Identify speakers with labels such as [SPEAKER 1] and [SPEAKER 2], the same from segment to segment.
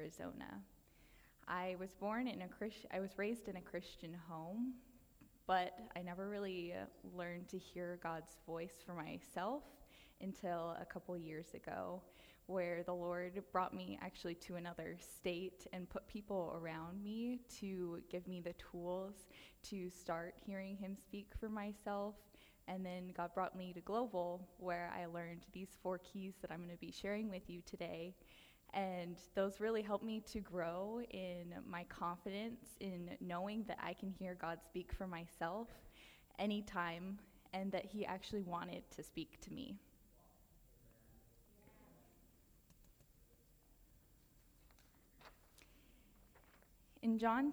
[SPEAKER 1] Arizona. I was born in a Christ- I was raised in a Christian home, but I never really learned to hear God's voice for myself until a couple years ago, where the Lord brought me actually to another state and put people around me to give me the tools to start hearing Him speak for myself. And then God brought me to Global, where I learned these four keys that I'm going to be sharing with you today. And those really helped me to grow in my confidence in knowing that I can hear God speak for myself anytime and that He actually wanted to speak to me. In John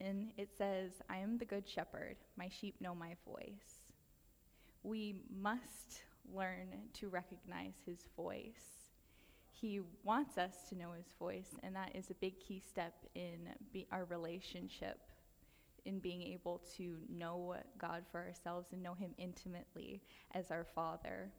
[SPEAKER 1] 10, it says, I am the good shepherd. My sheep know my voice. We must learn to recognize his voice he wants us to know his voice, and that is a big key step in be, our relationship, in being able to know God for ourselves and know him intimately as our Father.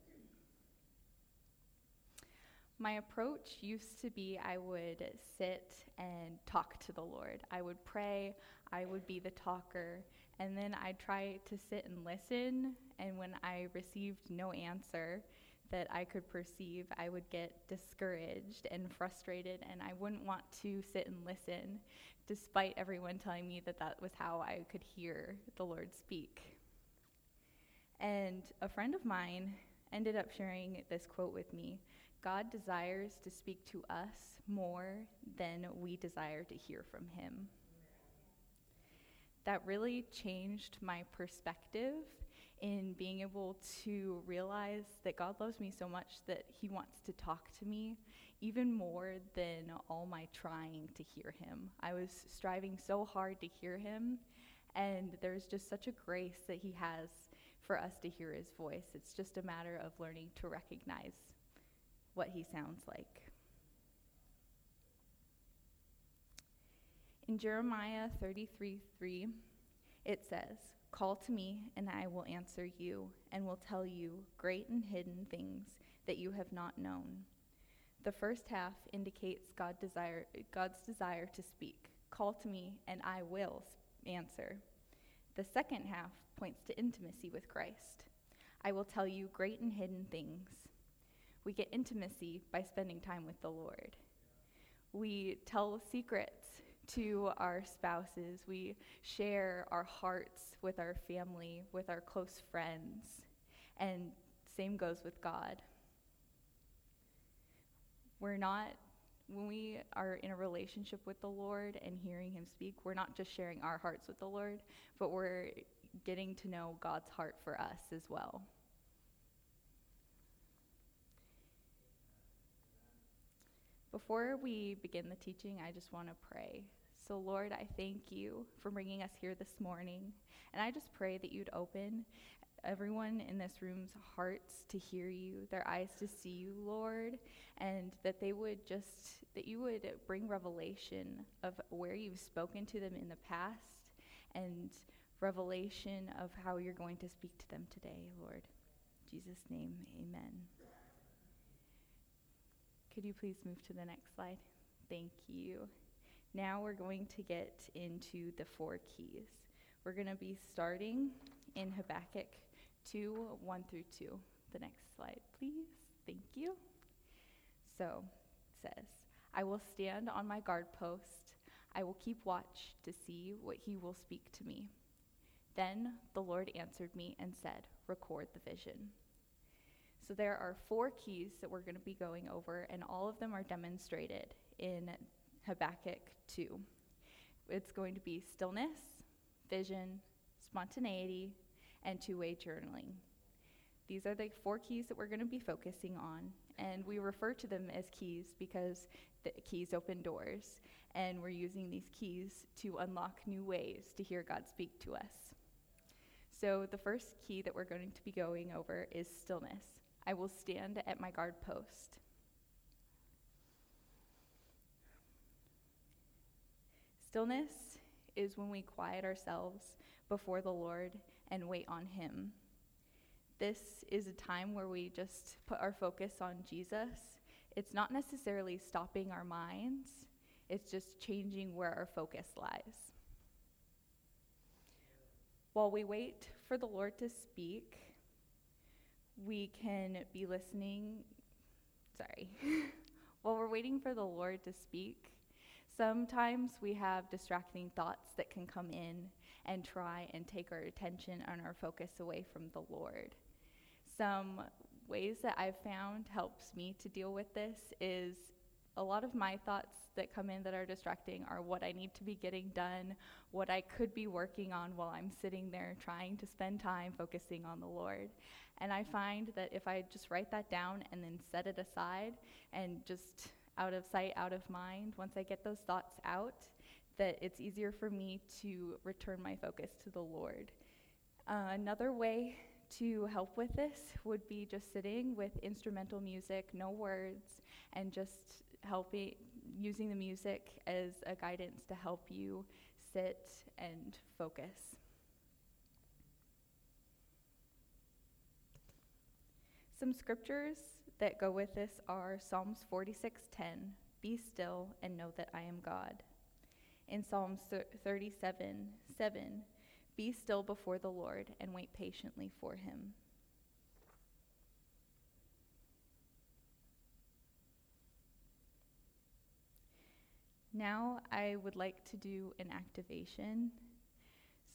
[SPEAKER 1] My approach used to be I would sit and talk to the Lord. I would pray, I would be the talker, and then I'd try to sit and listen. And when I received no answer, that I could perceive, I would get discouraged and frustrated, and I wouldn't want to sit and listen, despite everyone telling me that that was how I could hear the Lord speak. And a friend of mine ended up sharing this quote with me God desires to speak to us more than we desire to hear from him. That really changed my perspective in being able to realize that God loves me so much that He wants to talk to me even more than all my trying to hear Him. I was striving so hard to hear Him, and there's just such a grace that He has for us to hear His voice. It's just a matter of learning to recognize what He sounds like. In Jeremiah 33 3, it says, Call to me, and I will answer you, and will tell you great and hidden things that you have not known. The first half indicates God desire, God's desire to speak. Call to me, and I will answer. The second half points to intimacy with Christ. I will tell you great and hidden things. We get intimacy by spending time with the Lord. We tell secrets to our spouses. We share our hearts with our family, with our close friends. And same goes with God. We're not, when we are in a relationship with the Lord and hearing Him speak, we're not just sharing our hearts with the Lord, but we're getting to know God's heart for us as well. Before we begin the teaching, I just want to pray. So, Lord, I thank you for bringing us here this morning. And I just pray that you'd open everyone in this room's hearts to hear you, their eyes to see you, Lord, and that they would just, that you would bring revelation of where you've spoken to them in the past and revelation of how you're going to speak to them today, Lord. In Jesus' name, amen. Could you please move to the next slide? Thank you. Now we're going to get into the four keys. We're going to be starting in Habakkuk 2 1 through 2. The next slide, please. Thank you. So it says, I will stand on my guard post. I will keep watch to see what he will speak to me. Then the Lord answered me and said, Record the vision. So there are four keys that we're going to be going over, and all of them are demonstrated in Habakkuk 2. It's going to be stillness, vision, spontaneity, and two way journaling. These are the four keys that we're going to be focusing on, and we refer to them as keys because the keys open doors, and we're using these keys to unlock new ways to hear God speak to us. So, the first key that we're going to be going over is stillness. I will stand at my guard post. Stillness is when we quiet ourselves before the Lord and wait on Him. This is a time where we just put our focus on Jesus. It's not necessarily stopping our minds, It's just changing where our focus lies. While we wait for the Lord to speak, we can be listening. Sorry. While we're waiting for the Lord to speak, sometimes we have distracting thoughts that can come in and try and take our attention and our focus away from the Lord. Some ways that I've found helps me to deal with this is a lot of my thoughts that come in that are distracting are what I need to be getting done, what I could be working on while I'm sitting there trying to spend time focusing on the Lord. And I find that if I just write that down and then set it aside and just out of sight, out of mind, once I get those thoughts out, that it's easier for me to return my focus to the Lord. Uh, another way to help with this would be just sitting with instrumental music, no words, and just helping using the music as a guidance to help you sit and focus. Some scriptures that go with this are Psalms 46:10, "Be still and know that I am God." In Psalms 37:7, "Be still before the Lord and wait patiently for him." Now I would like to do an activation.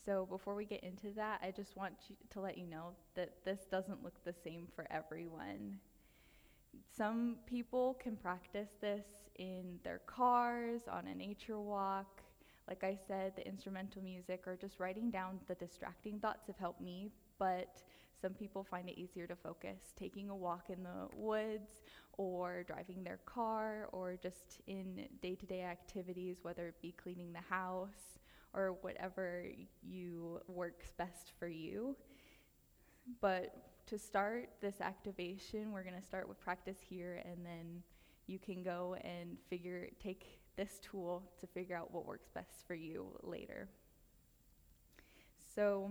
[SPEAKER 1] So before we get into that, I just want to let you know that this doesn't look the same for everyone. Some people can practice this in their cars, on a nature walk. Like I said, the instrumental music or just writing down the distracting thoughts have helped me, but some people find it easier to focus taking a walk in the woods or driving their car or just in day to day activities, whether it be cleaning the house or whatever you works best for you. But to start this activation, we're going to start with practice here and then you can go and figure take this tool to figure out what works best for you later. So,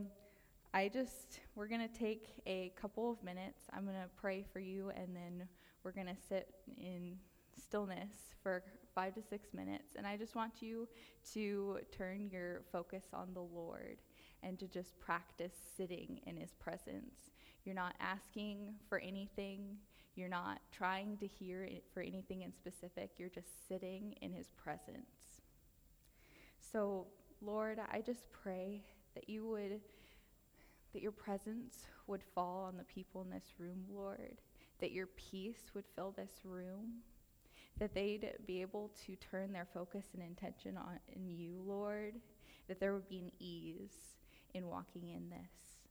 [SPEAKER 1] I just, we're going to take a couple of minutes. I'm going to pray for you, and then we're going to sit in stillness for five to six minutes. And I just want you to turn your focus on the Lord and to just practice sitting in His presence. You're not asking for anything, you're not trying to hear for anything in specific. You're just sitting in His presence. So, Lord, I just pray that you would that your presence would fall on the people in this room, Lord, that your peace would fill this room, that they'd be able to turn their focus and intention on in you, Lord, that there would be an ease in walking in this.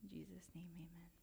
[SPEAKER 1] In Jesus' name, amen.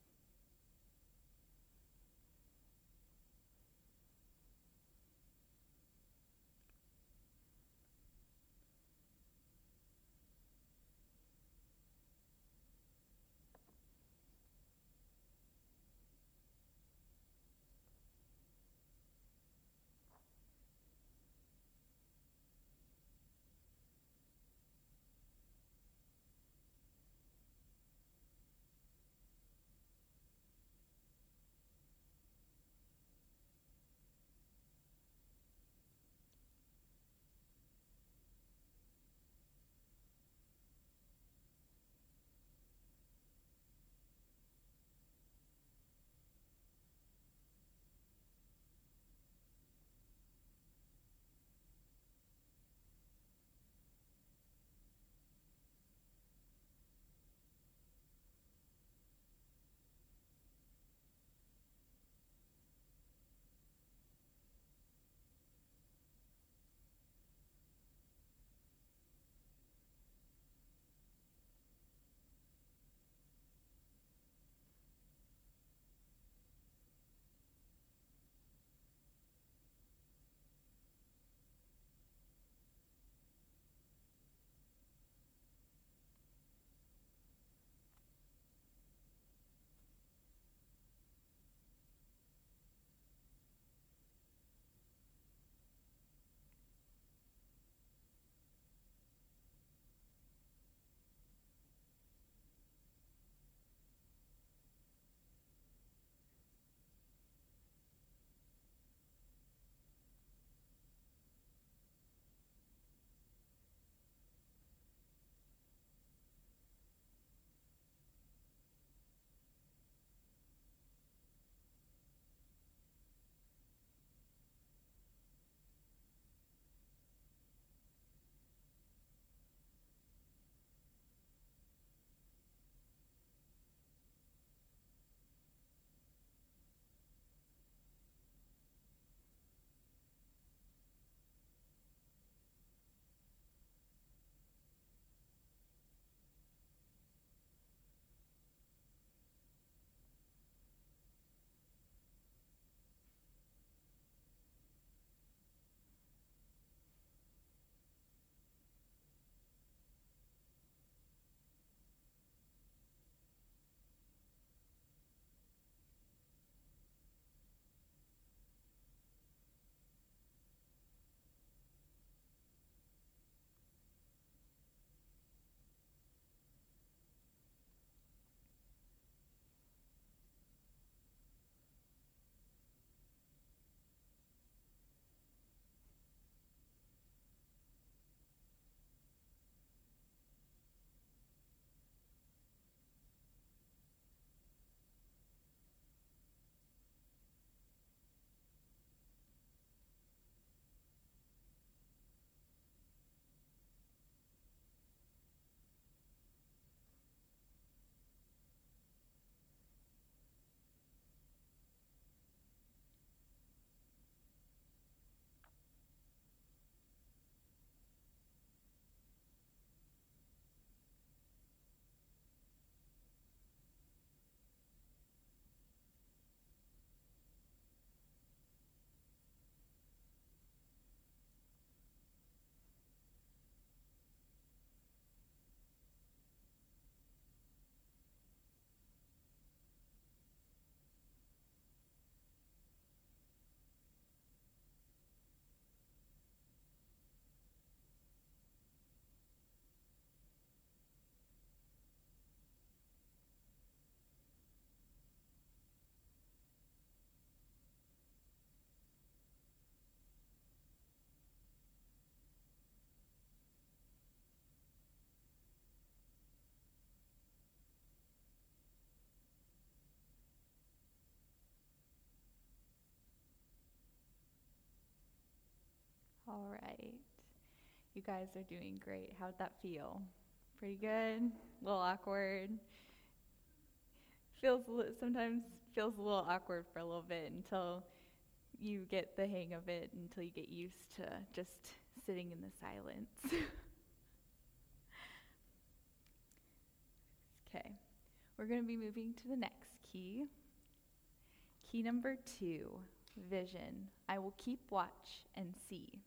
[SPEAKER 1] All right. You guys are doing great. How'd that feel? Pretty good? A little awkward? Feels sometimes feels a little awkward for a little bit until you get the hang of it, until you get used to just sitting in the silence. okay. We're going to be moving to the next key. Key number 2, vision. I will keep watch and see.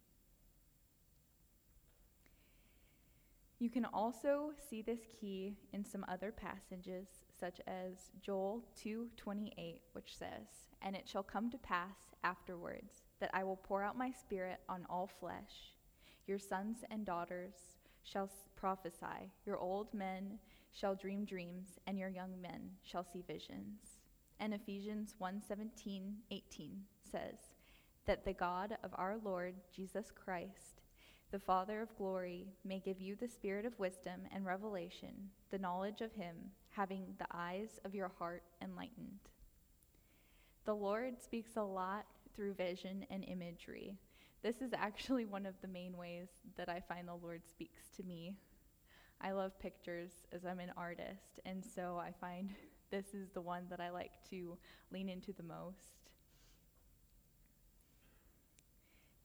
[SPEAKER 1] You can also see this key in some other passages such as Joel 2:28 which says, "And it shall come to pass afterwards that I will pour out my spirit on all flesh. Your sons and daughters shall prophesy, your old men shall dream dreams, and your young men shall see visions." And Ephesians 1:17, 18 says, "That the God of our Lord Jesus Christ the Father of glory may give you the spirit of wisdom and revelation, the knowledge of him, having the eyes of your heart enlightened. The Lord speaks a lot through vision and imagery. This is actually one of the main ways that I find the Lord speaks to me. I love pictures as I'm an artist, and so I find this is the one that I like to lean into the most.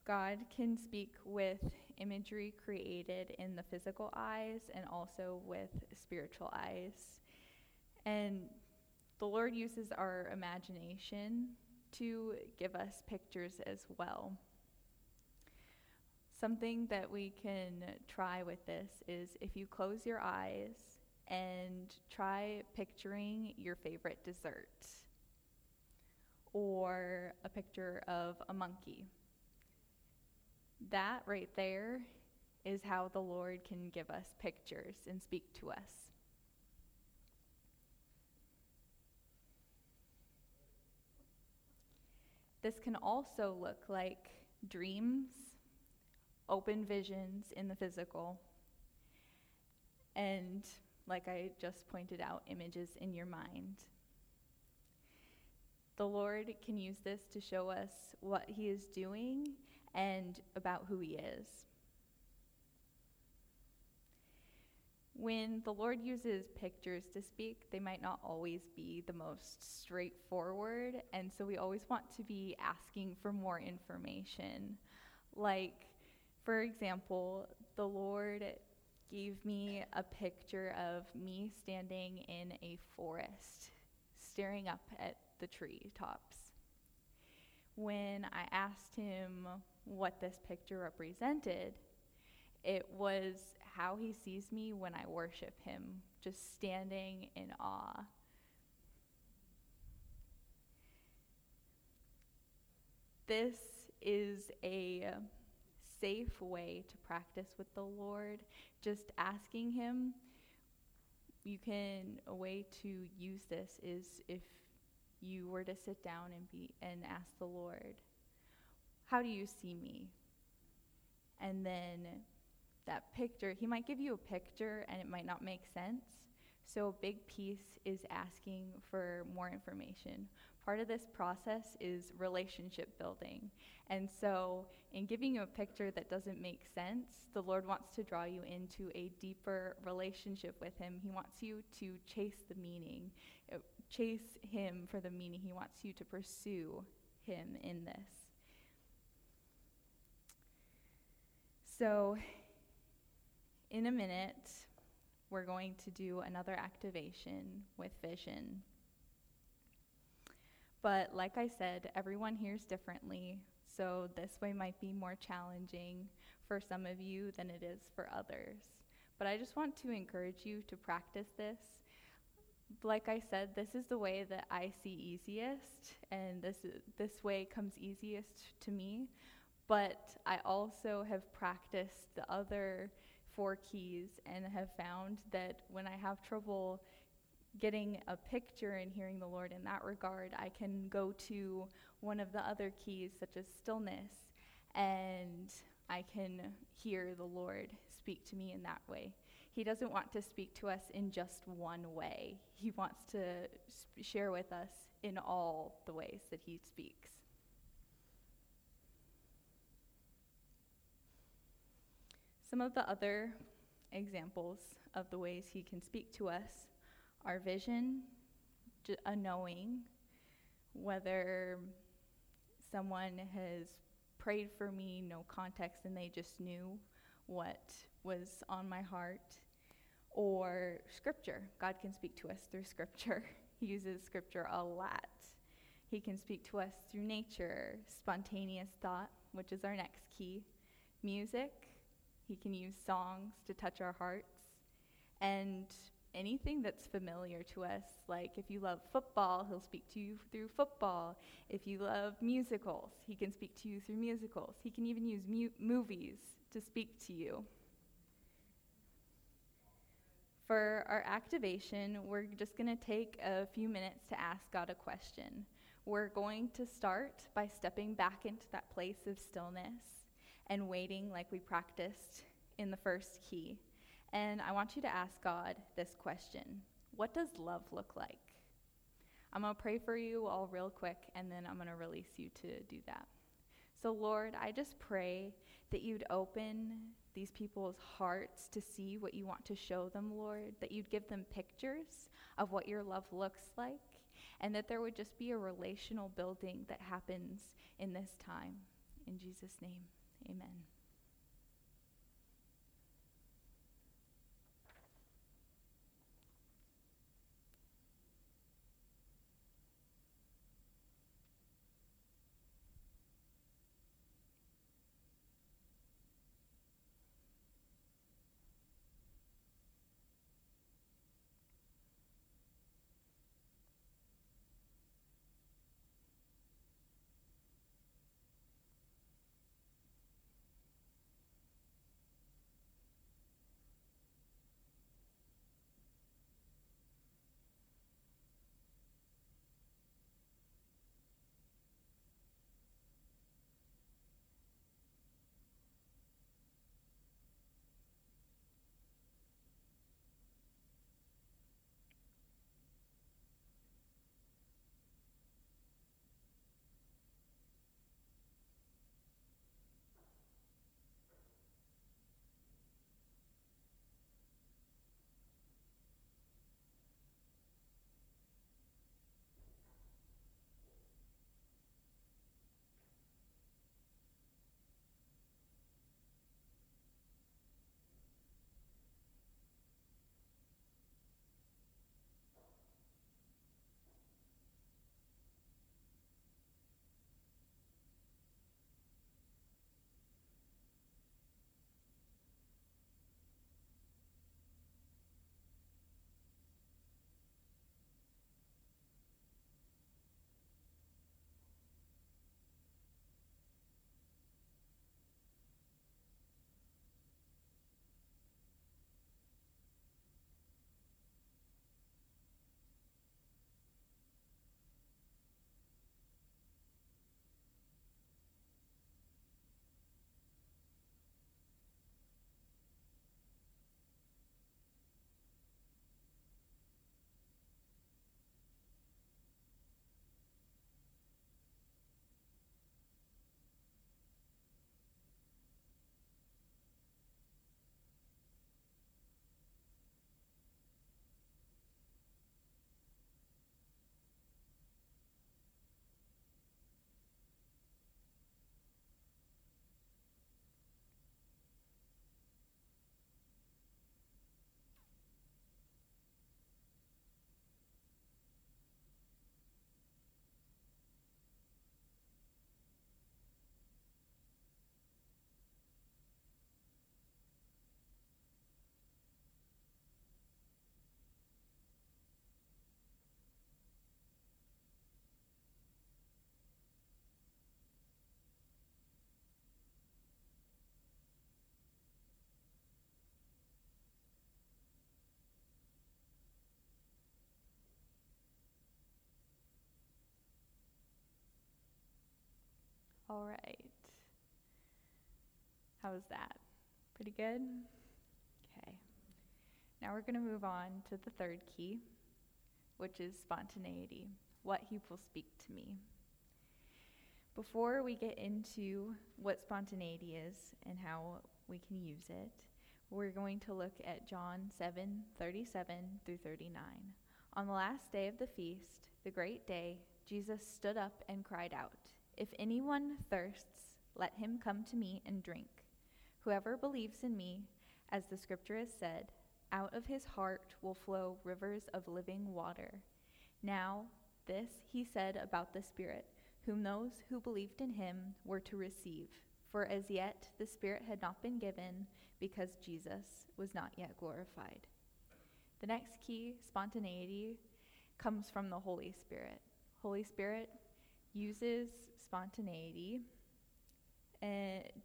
[SPEAKER 1] God can speak with imagery created in the physical eyes and also with spiritual eyes. And the Lord uses our imagination to give us pictures as well. Something that we can try with this is if you close your eyes and try picturing your favorite dessert or a picture of a monkey that right there is how the Lord can give us pictures and speak to us. This can also look like dreams, open visions in the physical, and, like I just pointed out, images in your mind. The Lord can use this to show us what He is doing and about who He is. When the Lord uses pictures to speak, they might not always be the most straightforward, and so we always want to be asking for more information. Like, for example, the Lord gave me a picture of me standing in a forest, staring up at the tree tops. When I asked him what this picture represented. It was how he sees me when I worship him, just standing in awe. This is a safe way to practice with the Lord, just asking him. You can a way to use this is if you were to sit down and be and ask the Lord, how do you see me? And then that picture, he might give you a picture and it might not make sense. So, a big piece is asking for more information. Part of this process is relationship building. And so, in giving you a picture that doesn't make sense, the Lord wants to draw you into a deeper relationship with Him. He wants you to chase the meaning, uh, chase Him for the meaning. He wants you to pursue Him in this. So, in a minute, we're going to do another activation with vision. But like I said, everyone hears differently, so this way might be more challenging for some of you than it is for others. But I just want to encourage you to practice this. Like I said, this is the way that I see easiest, and this, this way comes easiest to me but I also have practiced the other four keys and have found that when I have trouble getting a picture and hearing the Lord in that regard, I can go to one of the other keys, such as stillness, and I can hear the Lord speak to me in that way. He doesn't want to speak to us in just one way, He wants to share with us in all the ways that He speaks. Some of the other examples of the ways He can speak to us are vision, a knowing, whether someone has prayed for me, no context, and they just knew what was on my heart, or scripture. God can speak to us through scripture. he uses scripture a lot. He can speak to us through nature, spontaneous thought, which is our next key, music. He can use songs to touch our hearts, and anything that's familiar to us. Like if you love football, he'll speak to you through football. If you love musicals, he can speak to you through musicals. He can even use mu- movies to speak to you. For our activation, we're just going to take a few minutes to ask God a question. We're going to start by stepping back into that place of stillness and waiting like we practiced in the first key. And I want you to ask God this question What does love look like? I'm going to pray for you all real quick, and then I'm going to release you to do that. So, Lord, I just pray that you'd open these people's hearts to see what you want to show them, Lord, that you'd give them pictures of what your love looks like, and that there would just be a relational building that happens in this time. In Jesus' name, amen. All right. How was that? Pretty good? Okay. Now we're going to move on to the third key, which is spontaneity. What he will speak to me. Before we get into what spontaneity is and how we can use it. We're going to look at John 7 37 through 39. On the last day of the feast, the great day, Jesus stood up and cried out, If anyone thirsts, let him come to me and drink. Whoever believes in me, as the scripture has said, out of his heart will flow rivers of living water. Now, this he said about the Spirit, whom those who believed in him were to receive. For as yet the Spirit had not been given, because Jesus was not yet glorified. The next key, spontaneity, comes from the Holy Spirit. Holy Spirit uses spontaneity uh,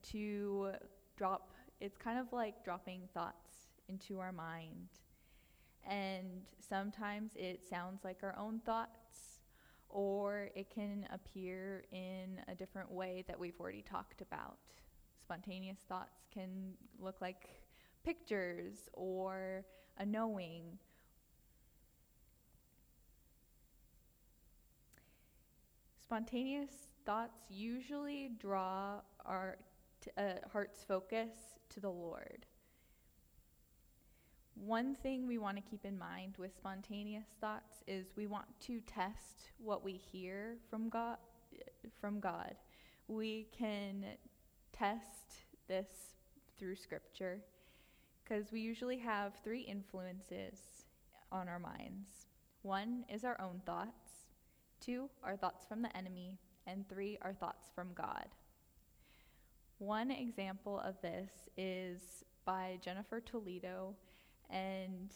[SPEAKER 1] to drop, it's kind of like dropping thoughts into our mind. And sometimes it sounds like our own thoughts, or it can appear in a different way that we've already talked about. Spontaneous thoughts can look like pictures or a knowing. Spontaneous thoughts usually draw our t- uh, heart's focus to the Lord. One thing we want to keep in mind with spontaneous thoughts is we want to test what we hear from God from God. We can test this through scripture because we usually have three influences on our minds. One is our own thoughts, two are thoughts from the enemy, and three are thoughts from God. One example of this is by Jennifer Toledo and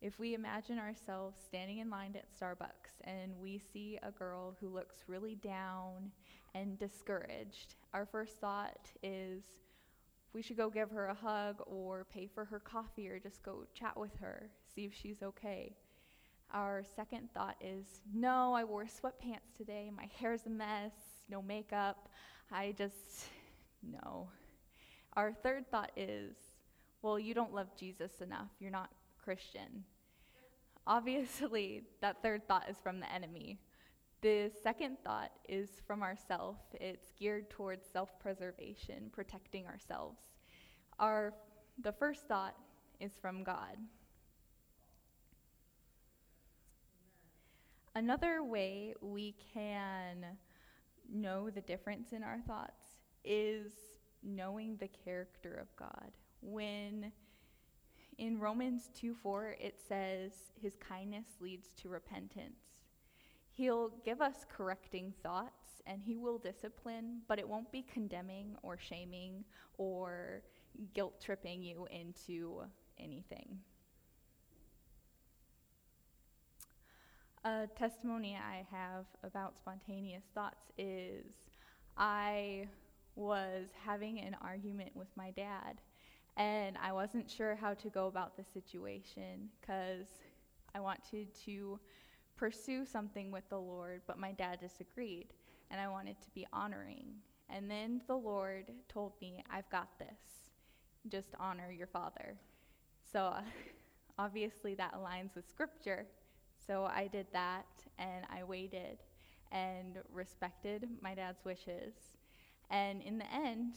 [SPEAKER 1] if we imagine ourselves standing in line at Starbucks and we see a girl who looks really down and discouraged, our first thought is we should go give her a hug or pay for her coffee or just go chat with her, see if she's okay. Our second thought is no, I wore sweatpants today, my hair's a mess, no makeup, I just, no. Our third thought is well, you don't love Jesus enough. You're not Christian. Obviously, that third thought is from the enemy. The second thought is from ourself. It's geared towards self-preservation, protecting ourselves. Our the first thought is from God. Another way we can know the difference in our thoughts is knowing the character of God when in Romans 2 4 it says, His kindness leads to repentance. He'll give us correcting thoughts and He will discipline, but it won't be condemning or shaming or guilt tripping you into anything. A testimony I have about spontaneous thoughts is I was having an argument with my dad and I wasn't sure how to go about the situation because I wanted to pursue something with the Lord, but my dad disagreed, and I wanted to be honoring. And then the Lord told me, I've got this. Just honor your father. So uh, obviously that aligns with scripture. So I did that, and I waited and respected my dad's wishes. And in the end,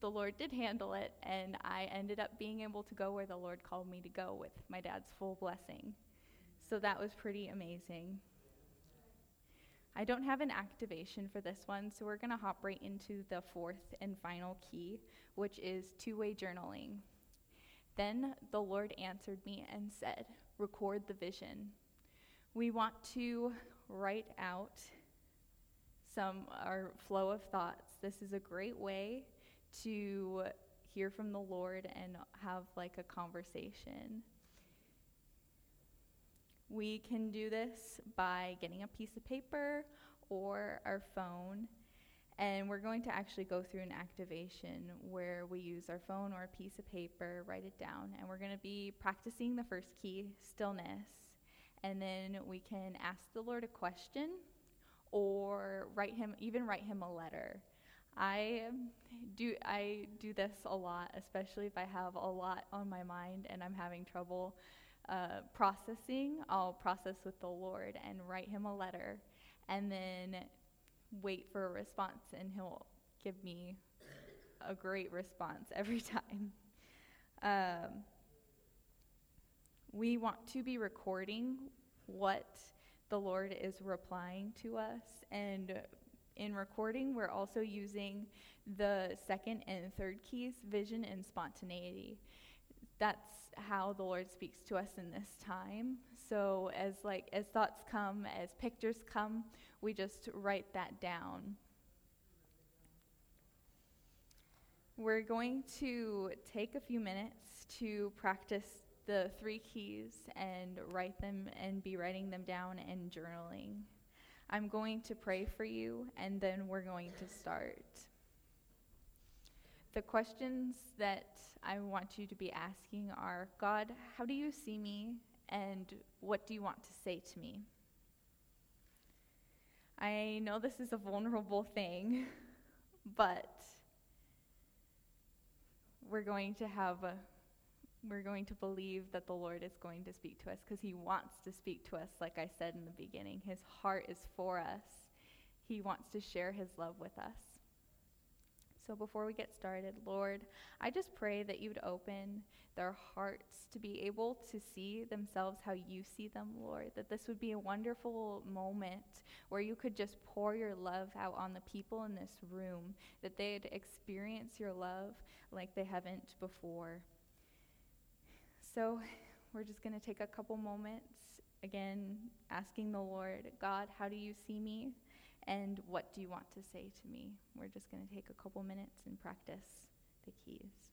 [SPEAKER 1] the Lord did handle it, and I ended up being able to go where the Lord called me to go with my dad's full blessing. So that was pretty amazing. I don't have an activation for this one, so we're going to hop right into the fourth and final key, which is two way journaling. Then the Lord answered me and said, Record the vision. We want to write out some our flow of thoughts. This is a great way to hear from the Lord and have like a conversation. We can do this by getting a piece of paper or our phone. And we're going to actually go through an activation where we use our phone or a piece of paper, write it down, and we're going to be practicing the first key, stillness. And then we can ask the Lord a question or write him, even write him a letter. I do I do this a lot, especially if I have a lot on my mind and I'm having trouble uh, processing. I'll process with the Lord and write Him a letter, and then wait for a response, and He'll give me a great response every time. Um, we want to be recording what the Lord is replying to us. And in recording, we're also using the second and third keys, vision and spontaneity. That's how the Lord speaks to us in this time. So as like as thoughts come, as pictures come, we just write that down. We're going to take a few minutes to practice the three keys and write them and be writing them down and journaling. I'm going to pray for you and then we're going to start. The questions that I want you to be asking are God, how do you see me and what do you want to say to me? I know this is a vulnerable thing, but we're going to have a we're going to believe that the Lord is going to speak to us because he wants to speak to us like I said in the beginning. His heart is for us. He wants to share his love with us. So before we get started, Lord, I just pray that you would open their hearts to be able to see themselves how you see them, Lord. That this would be a wonderful moment where you could just pour your love out on the people in this room, that they'd experience your love like they haven't before. So we're just going to take a couple moments, again, asking the Lord, God, how do you see me? And what do you want to say to me? We're just going to take a couple minutes and practice the keys.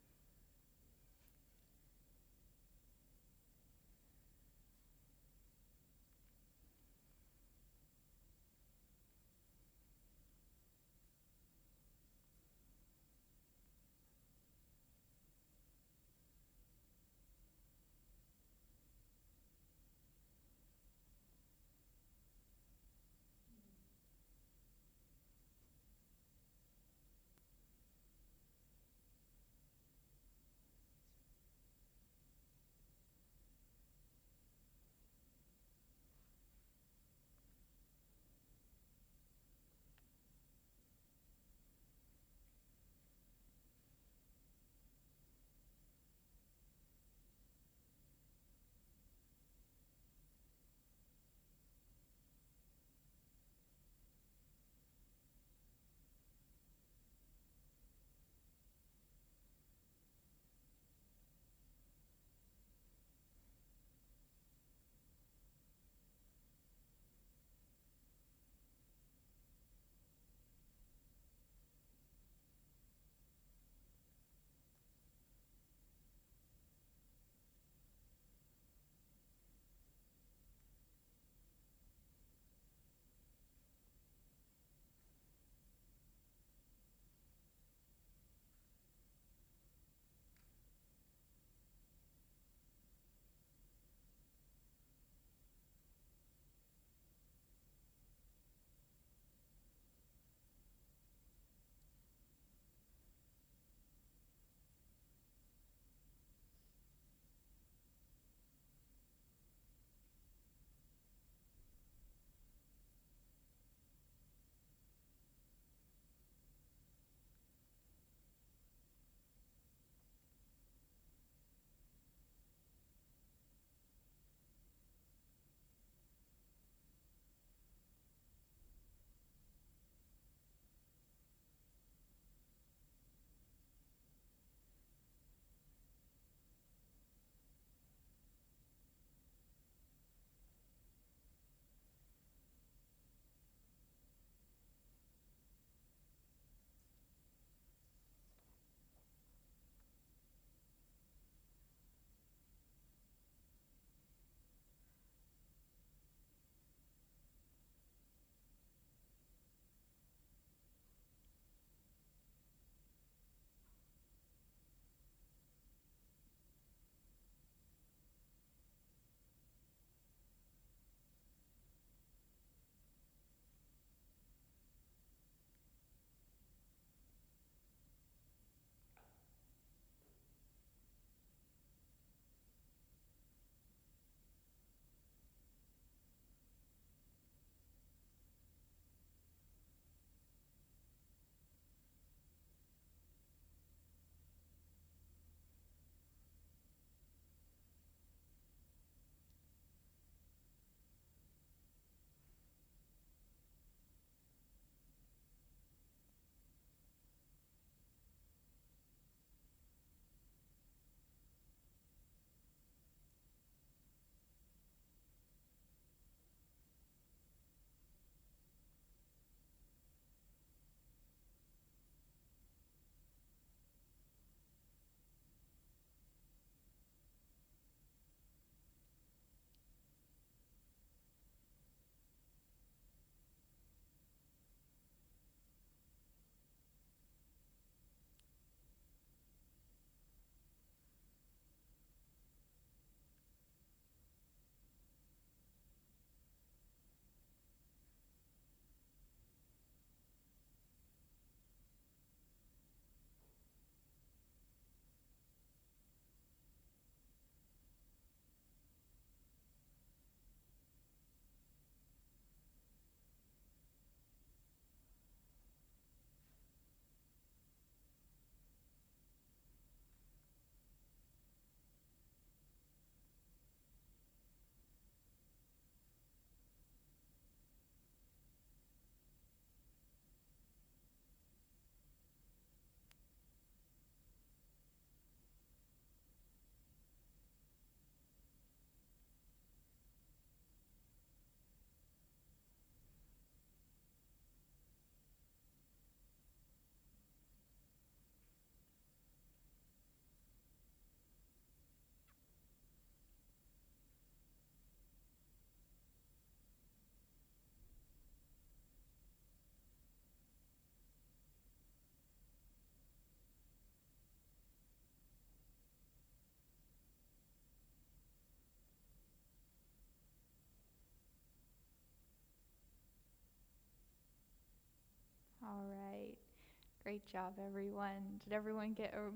[SPEAKER 1] Great job, everyone. Did everyone get a,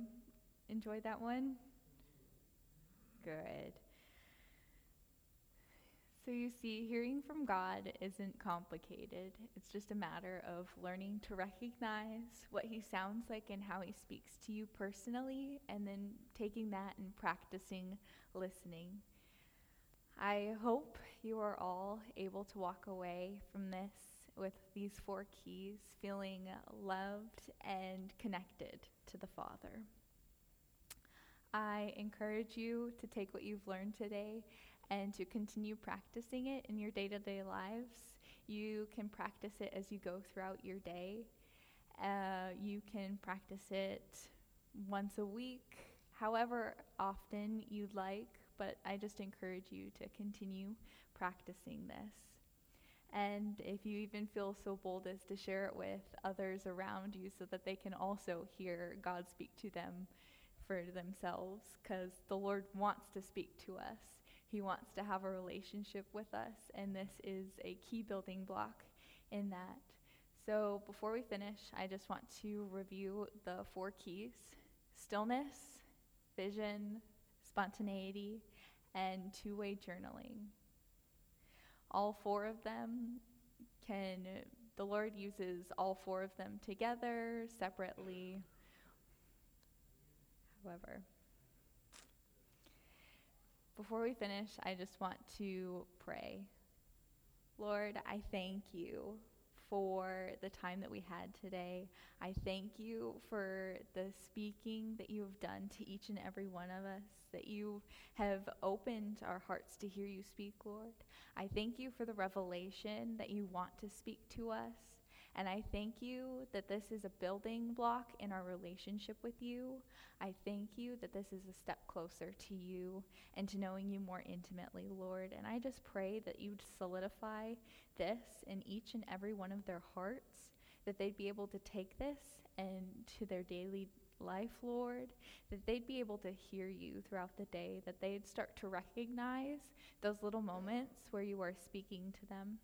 [SPEAKER 1] enjoy that one? Good. So you see, hearing from God isn't complicated. It's just a matter of learning to recognize what He sounds like and how He speaks to you personally, and then taking that and practicing listening. I hope you are all able to walk away from this with these four keys, feeling loved and connected to the Father. I encourage you to take what you've learned today and to continue practicing it in your day to day lives. You can practice it as you go throughout your day. Uh, you can practice it once a week, however often you'd like, but I just encourage you to continue practicing this. And if you even feel so bold as to share it with others around you so that they can also hear God speak to them for themselves, because the Lord wants to speak to us. He wants to have a relationship with us, and this is a key building block in that. So, before we finish, I just want to review the four keys stillness, vision, spontaneity, and two way journaling. All four of them can, the Lord uses all four of them together, separately, however. Before we finish, I just want to pray. Lord, I thank you for the time that we had today. I thank you for the speaking that you have done to each and every one of us, that you have opened our hearts to hear you speak, Lord. I thank you for the revelation that you want to speak to us. And I thank you that this is a building block in our relationship with you. I thank you that this is a step closer to you and to knowing you more intimately, Lord. And I just pray that you'd solidify this in each and every one of their hearts, that they'd be able to take this and to their daily life, Lord, that they'd be able to hear you throughout the day, that they'd start to recognize those little moments where you are speaking to them.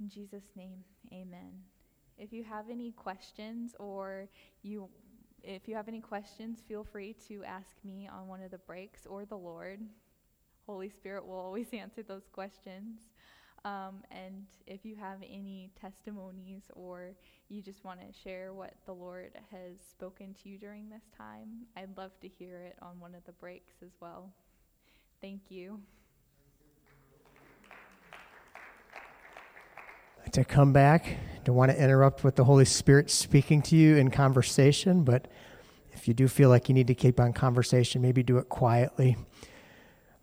[SPEAKER 1] In Jesus' name, amen. If you have any questions or you if you have any questions, feel free to ask me on one of the breaks or the Lord. Holy Spirit will always answer those questions. Um, and if you have any testimonies or you just want to share what the Lord has spoken to you during this time, I'd love to hear it on one of the breaks as well. Thank you.
[SPEAKER 2] to come back. Don't want to interrupt with the Holy Spirit speaking to you in conversation, but if you do feel like you need to keep on conversation, maybe do it quietly.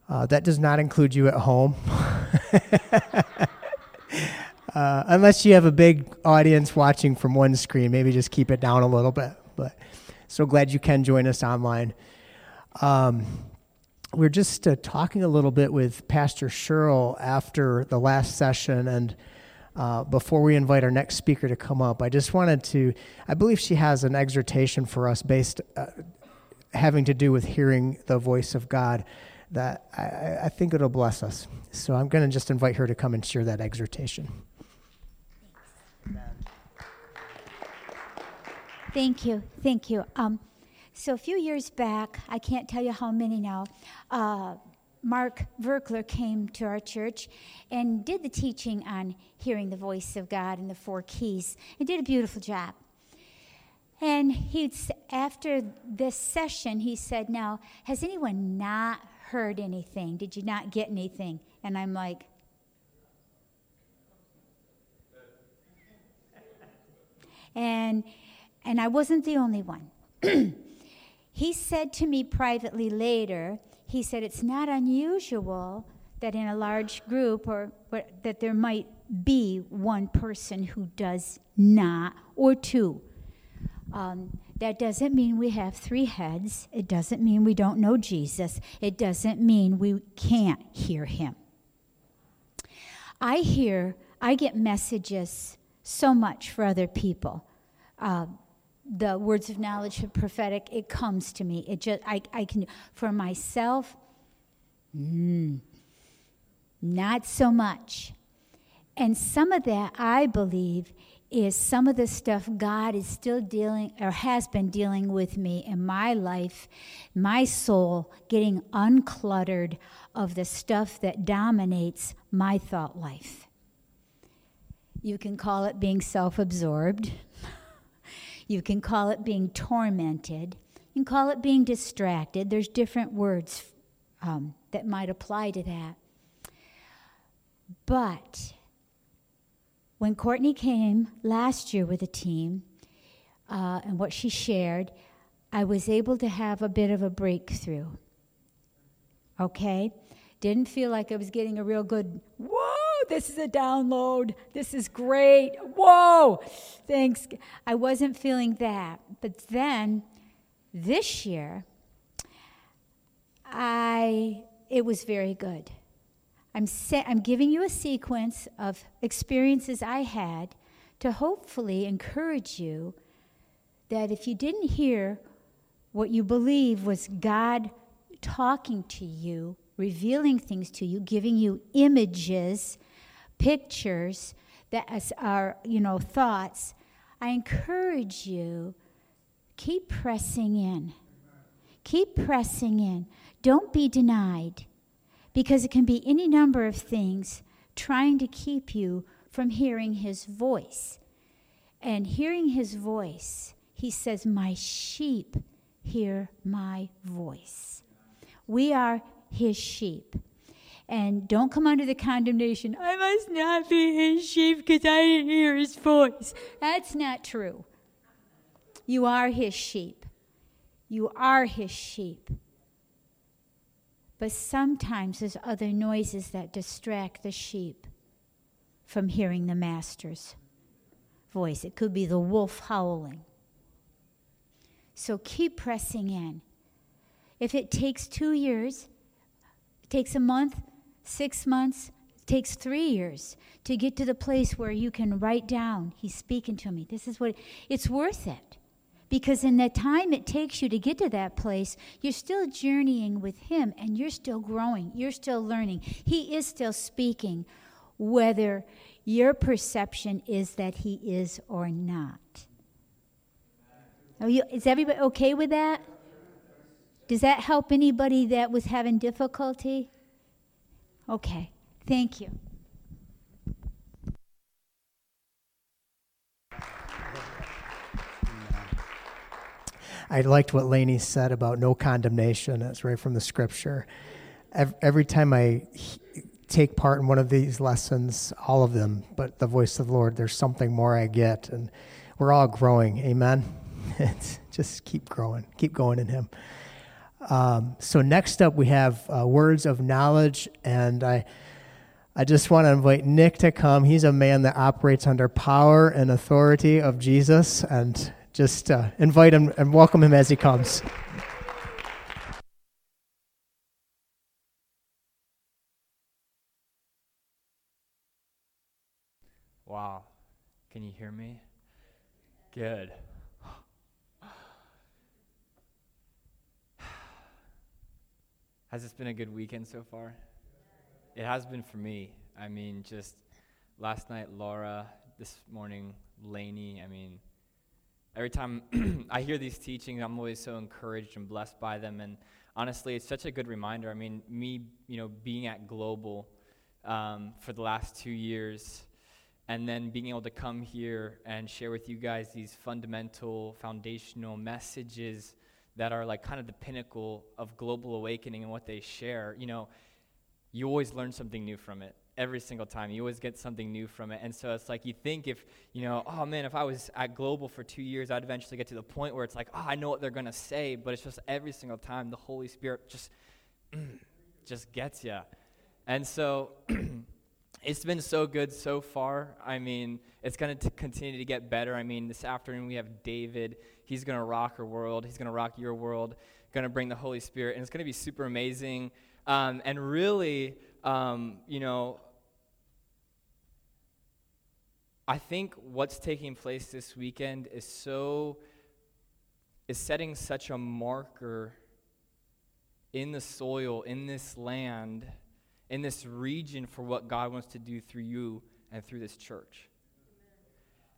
[SPEAKER 2] Uh, that does not include you at home. uh, unless you have a big audience watching from one screen, maybe just keep it down a little bit. But so glad you can join us online. Um, we're just uh, talking a little bit with Pastor Sherrill after the last session, and uh, before we invite our next speaker to come up, I just wanted to, I believe she has an exhortation for us based, uh, having to do with hearing the voice of God that I, I think it'll bless us. So I'm going to just invite her to come and share that exhortation.
[SPEAKER 3] Thank you. Thank you. Um, so a few years back, I can't tell you how many now, uh, Mark Virkler came to our church and did the teaching on hearing the voice of God and the four keys and did a beautiful job. And he'd, after this session, he said, Now, has anyone not heard anything? Did you not get anything? And I'm like, and and I wasn't the only one. he said to me privately later, he said it's not unusual that in a large group or, that there might be one person who does not or two um, that doesn't mean we have three heads. It doesn't mean we don't know jesus. It doesn't mean we can't hear him. I hear i get messages so much for other people. Uh, the words of knowledge of prophetic it comes to me. It just i, I can for myself mm, not so much. And some of that i believe is some of the stuff God is still dealing or has been dealing with me in my life, my soul getting uncluttered of the stuff that dominates my thought life. You can call it being self absorbed. you can call it being tormented. You can call it being distracted. There's different words um, that might apply to that. But when Courtney came last year with a team uh, and what she shared, I was able to have a bit of a breakthrough. Okay? Didn't feel like I was getting a real good, whoa, this is a download. This is great. Whoa, thanks. I wasn't feeling that. But then this year, I, it was very good. I'm, I'm giving you a sequence of experiences I had to hopefully encourage you that if you didn't hear what you believe was God talking to you, revealing things to you, giving you images, pictures that are, you know, thoughts, I encourage you keep pressing in. Keep pressing in. Don't be denied because it can be any number of things trying to keep you from hearing his voice. And hearing his voice, he says, My sheep hear my voice. We are his sheep. And don't come under the condemnation, I must not be his sheep because I didn't hear his voice. That's not true. You are his sheep. You are his sheep. But sometimes there's other noises that distract the sheep from hearing the master's voice. It could be the wolf howling. So keep pressing in. If it takes two years, it takes a month, six months, takes three years to get to the place where you can write down, He's speaking to me. This is what, it's worth it. Because in the time it takes you to get to that place, you're still journeying with Him and you're still growing. You're still learning. He is still speaking, whether your perception is that He is or not. You, is everybody okay with that? Does that help anybody that was having difficulty? Okay, thank you.
[SPEAKER 2] I liked what Lainey said about no condemnation. That's right from the scripture. Every time I take part in one of these lessons, all of them, but the voice of the Lord, there's something more I get. And we're all growing. Amen. Just keep growing, keep going in Him. Um, so next up, we have uh, words of knowledge, and I. I just want to invite Nick to come. He's a man that operates under power and authority of Jesus, and just uh, invite him and welcome him as he comes.
[SPEAKER 4] Wow. Can you hear me? Good. Has this been a good weekend so far? It has been for me. I mean, just last night, Laura, this morning, Lainey. I mean, every time I hear these teachings, I'm always so encouraged and blessed by them. And honestly, it's such a good reminder. I mean, me, you know, being at Global um, for the last two years, and then being able to come here and share with you guys these fundamental, foundational messages that are like kind of the pinnacle of global awakening and what they share. You know, you always learn something new from it every single time. You always get something new from it. And so it's like you think if, you know, oh man, if I was at Global for two years, I'd eventually get to the point where it's like, oh, I know what they're going to say. But it's just every single time the Holy Spirit just, just gets you. And so it's been so good so far. I mean, it's going to continue to get better. I mean, this afternoon we have David. He's going to rock our world, he's going to rock your world, going to bring the Holy Spirit. And it's going to be super amazing. Um, and really, um, you know, I think what's taking place this weekend is so is setting such a marker in the soil, in this land, in this region for what God wants to do through you and through this church.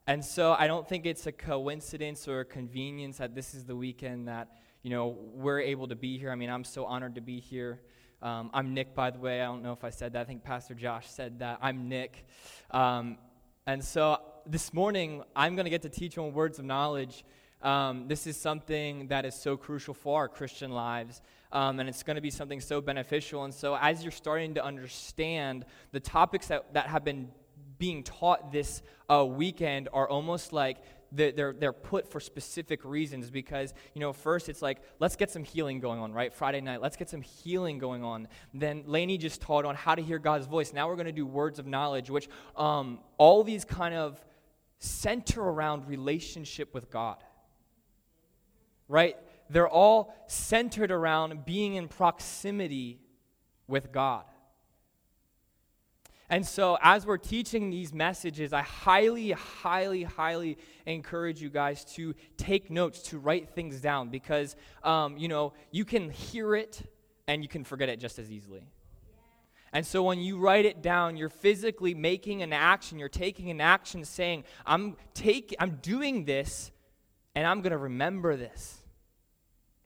[SPEAKER 4] and so I don't think it's a coincidence or a convenience that this is the weekend that, you know, we're able to be here. I mean, I'm so honored to be here. Um, I'm Nick, by the way. I don't know if I said that. I think Pastor Josh said that. I'm Nick. Um, and so this morning, I'm going to get to teach on words of knowledge. Um, this is something that is so crucial for our Christian lives. Um, and it's going to be something so beneficial. And so, as you're starting to understand the topics that, that have been being taught this uh, weekend are almost like they're, they're put for specific reasons because, you know, first it's like, let's get some healing going on, right? Friday night, let's get some healing going on. Then Lainey just taught on how to hear God's voice. Now we're going to do words of knowledge, which um, all these kind of center around relationship with God, right? They're all centered around being in proximity with God. And so, as we're teaching these messages, I highly, highly, highly encourage you guys to take notes, to write things down, because, um, you know, you can hear it and you can forget it just as easily. And so when you write it down, you're physically making an action, you're taking an action saying, I'm take I'm doing this and I'm going to remember this.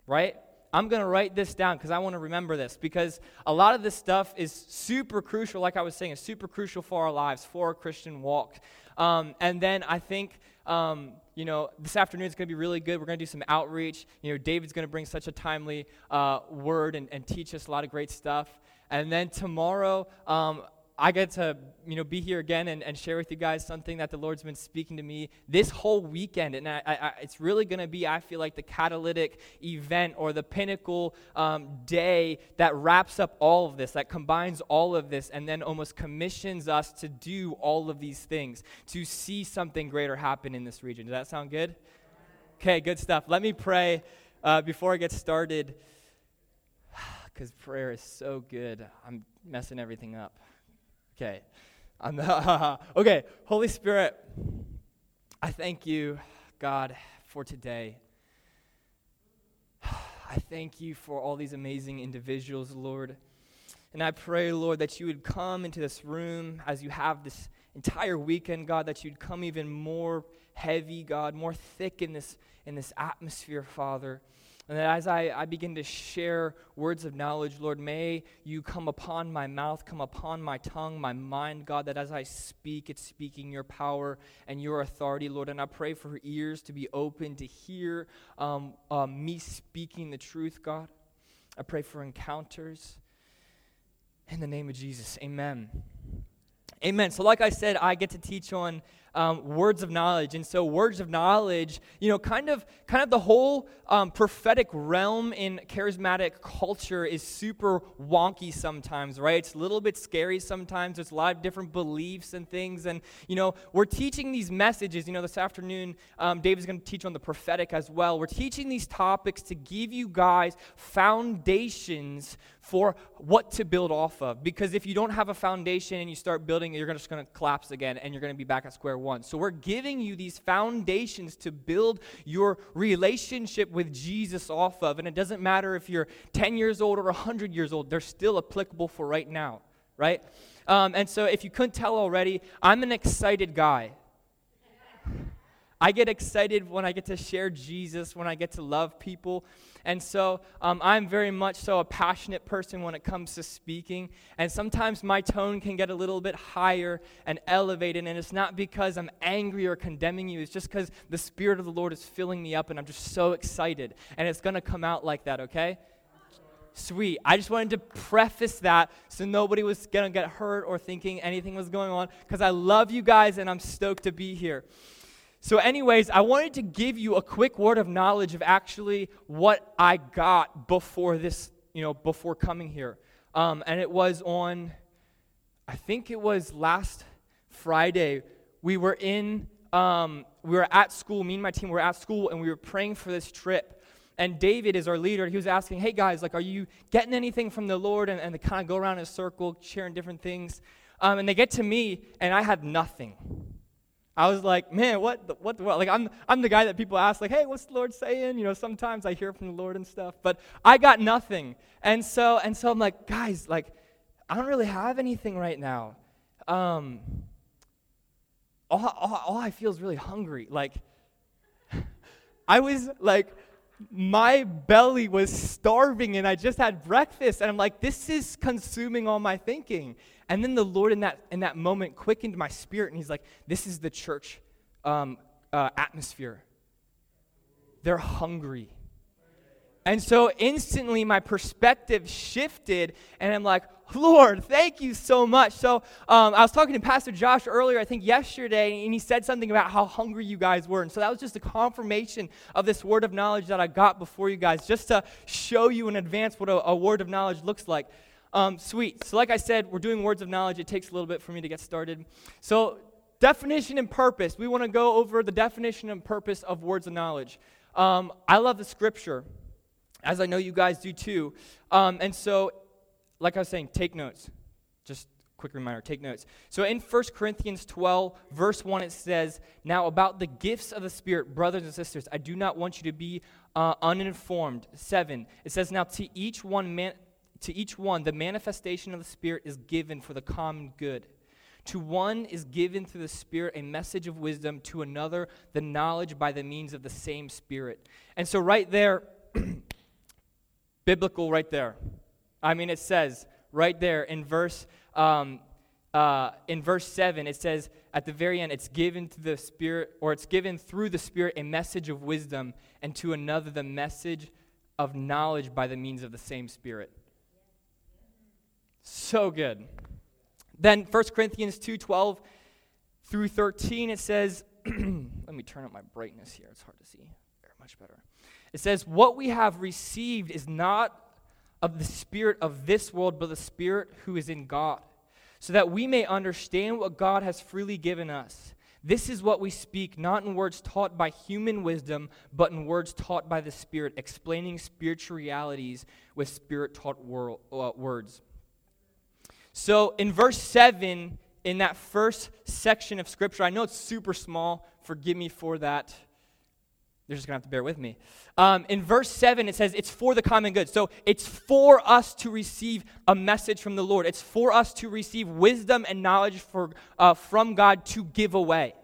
[SPEAKER 4] Right? I'm going to write this down because I want to remember this because a lot of this stuff is super crucial, like I was saying, it's super crucial for our lives, for our Christian walk. Um, and then I think, um, you know, this afternoon is going to be really good. We're going to do some outreach. You know, David's going to bring such a timely uh, word and, and teach us a lot of great stuff. And then tomorrow, um, I get to, you know, be here again and, and share with you guys something that the Lord's been speaking to me this whole weekend. And I, I, it's really going to be, I feel like, the catalytic event or the pinnacle um, day that wraps up all of this, that combines all of this, and then almost commissions us to do all of these things, to see something greater happen in this region. Does that sound good? Okay, good stuff. Let me pray uh, before I get started, because prayer is so good. I'm messing everything up. Okay. I'm. okay, Holy Spirit, I thank you, God, for today. I thank you for all these amazing individuals, Lord. And I pray, Lord, that you would come into this room as you have this entire weekend, God, that you'd come even more heavy, God, more thick in this, in this atmosphere, Father. And that as I, I begin to share words of knowledge, Lord, may you come upon my mouth, come upon my tongue, my mind, God, that as I speak, it's speaking your power and your authority, Lord. And I pray for ears to be open to hear um, uh, me speaking the truth, God. I pray for encounters. In the name of Jesus, amen. Amen. So, like I said, I get to teach on um, words of knowledge. And so, words of knowledge, you know, kind of, kind of the whole um, prophetic realm in charismatic culture is super wonky sometimes, right? It's a little bit scary sometimes. There's a lot of different beliefs and things. And, you know, we're teaching these messages. You know, this afternoon, um, Dave is going to teach on the prophetic as well. We're teaching these topics to give you guys foundations for what to build off of. Because if you don't have a foundation and you start building, you're just going to collapse again and you're going to be back at square one. So we're giving you these foundations to build your relationship with Jesus off of. And it doesn't matter if you're 10 years old or 100 years old, they're still applicable for right now, right? Um, and so if you couldn't tell already, I'm an excited guy. I get excited when I get to share Jesus, when I get to love people. And so um, I'm very much so a passionate person when it comes to speaking. And sometimes my tone can get a little bit higher and elevated. And it's not because I'm angry or condemning you, it's just because the Spirit of the Lord is filling me up and I'm just so excited. And it's going to come out like that, okay? Sweet. I just wanted to preface that so nobody was going to get hurt or thinking anything was going on because I love you guys and I'm stoked to be here. So, anyways, I wanted to give you a quick word of knowledge of actually what I got before this, you know, before coming here. Um, and it was on, I think it was last Friday. We were in, um, we were at school, me and my team were at school, and we were praying for this trip. And David is our leader. He was asking, hey guys, like, are you getting anything from the Lord? And, and they kind of go around in a circle, sharing different things. Um, and they get to me, and I had nothing. I was like, man, what, the, what, the, world? Like, I'm, I'm the guy that people ask, like, hey, what's the Lord saying? You know, sometimes I hear from the Lord and stuff, but I got nothing. And so, and so I'm like, guys, like, I don't really have anything right now. Um, all, all, all I feel is really hungry. Like, I was like, my belly was starving and I just had breakfast. And I'm like, this is consuming all my thinking. And then the Lord in that, in that moment quickened my spirit and He's like, this is the church um, uh, atmosphere. They're hungry. And so instantly my perspective shifted, and I'm like, Lord, thank you so much. So um, I was talking to Pastor Josh earlier, I think yesterday, and he said something about how hungry you guys were. And so that was just a confirmation of this word of knowledge that I got before you guys, just to show you in advance what a, a word of knowledge looks like. Um, sweet. So, like I said, we're doing words of knowledge. It takes a little bit for me to get started. So, definition and purpose. We want to go over the definition and purpose of words of knowledge. Um, I love the scripture as I know you guys do too. Um, and so, like I was saying, take notes. Just quick reminder take notes. So in 1 Corinthians 12, verse 1, it says, Now about the gifts of the Spirit, brothers and sisters, I do not want you to be uh, uninformed. 7, it says, Now to each one, man, to each one, the manifestation of the Spirit is given for the common good. To one is given through the Spirit a message of wisdom, to another, the knowledge by the means of the same Spirit. And so, right there, biblical right there. I mean, it says right there in verse um, uh, in verse 7, it says at the very end, it's given to the Spirit, or it's given through the Spirit a message of wisdom, and to another the message of knowledge by the means of the same Spirit. So good. Then 1 Corinthians 2 12 through 13, it says, let me turn up my brightness here. It's hard to see. There, much better. It says, What we have received is not of the Spirit of this world, but the Spirit who is in God, so that we may understand what God has freely given us. This is what we speak, not in words taught by human wisdom, but in words taught by the Spirit, explaining spiritual realities with Spirit taught uh, words. So in verse 7, in that first section of Scripture, I know it's super small, forgive me for that they're just going to have to bear with me. Um, in verse 7, it says it's for the common good. So it's for us to receive a message from the Lord. It's for us to receive wisdom and knowledge for, uh, from God to give away.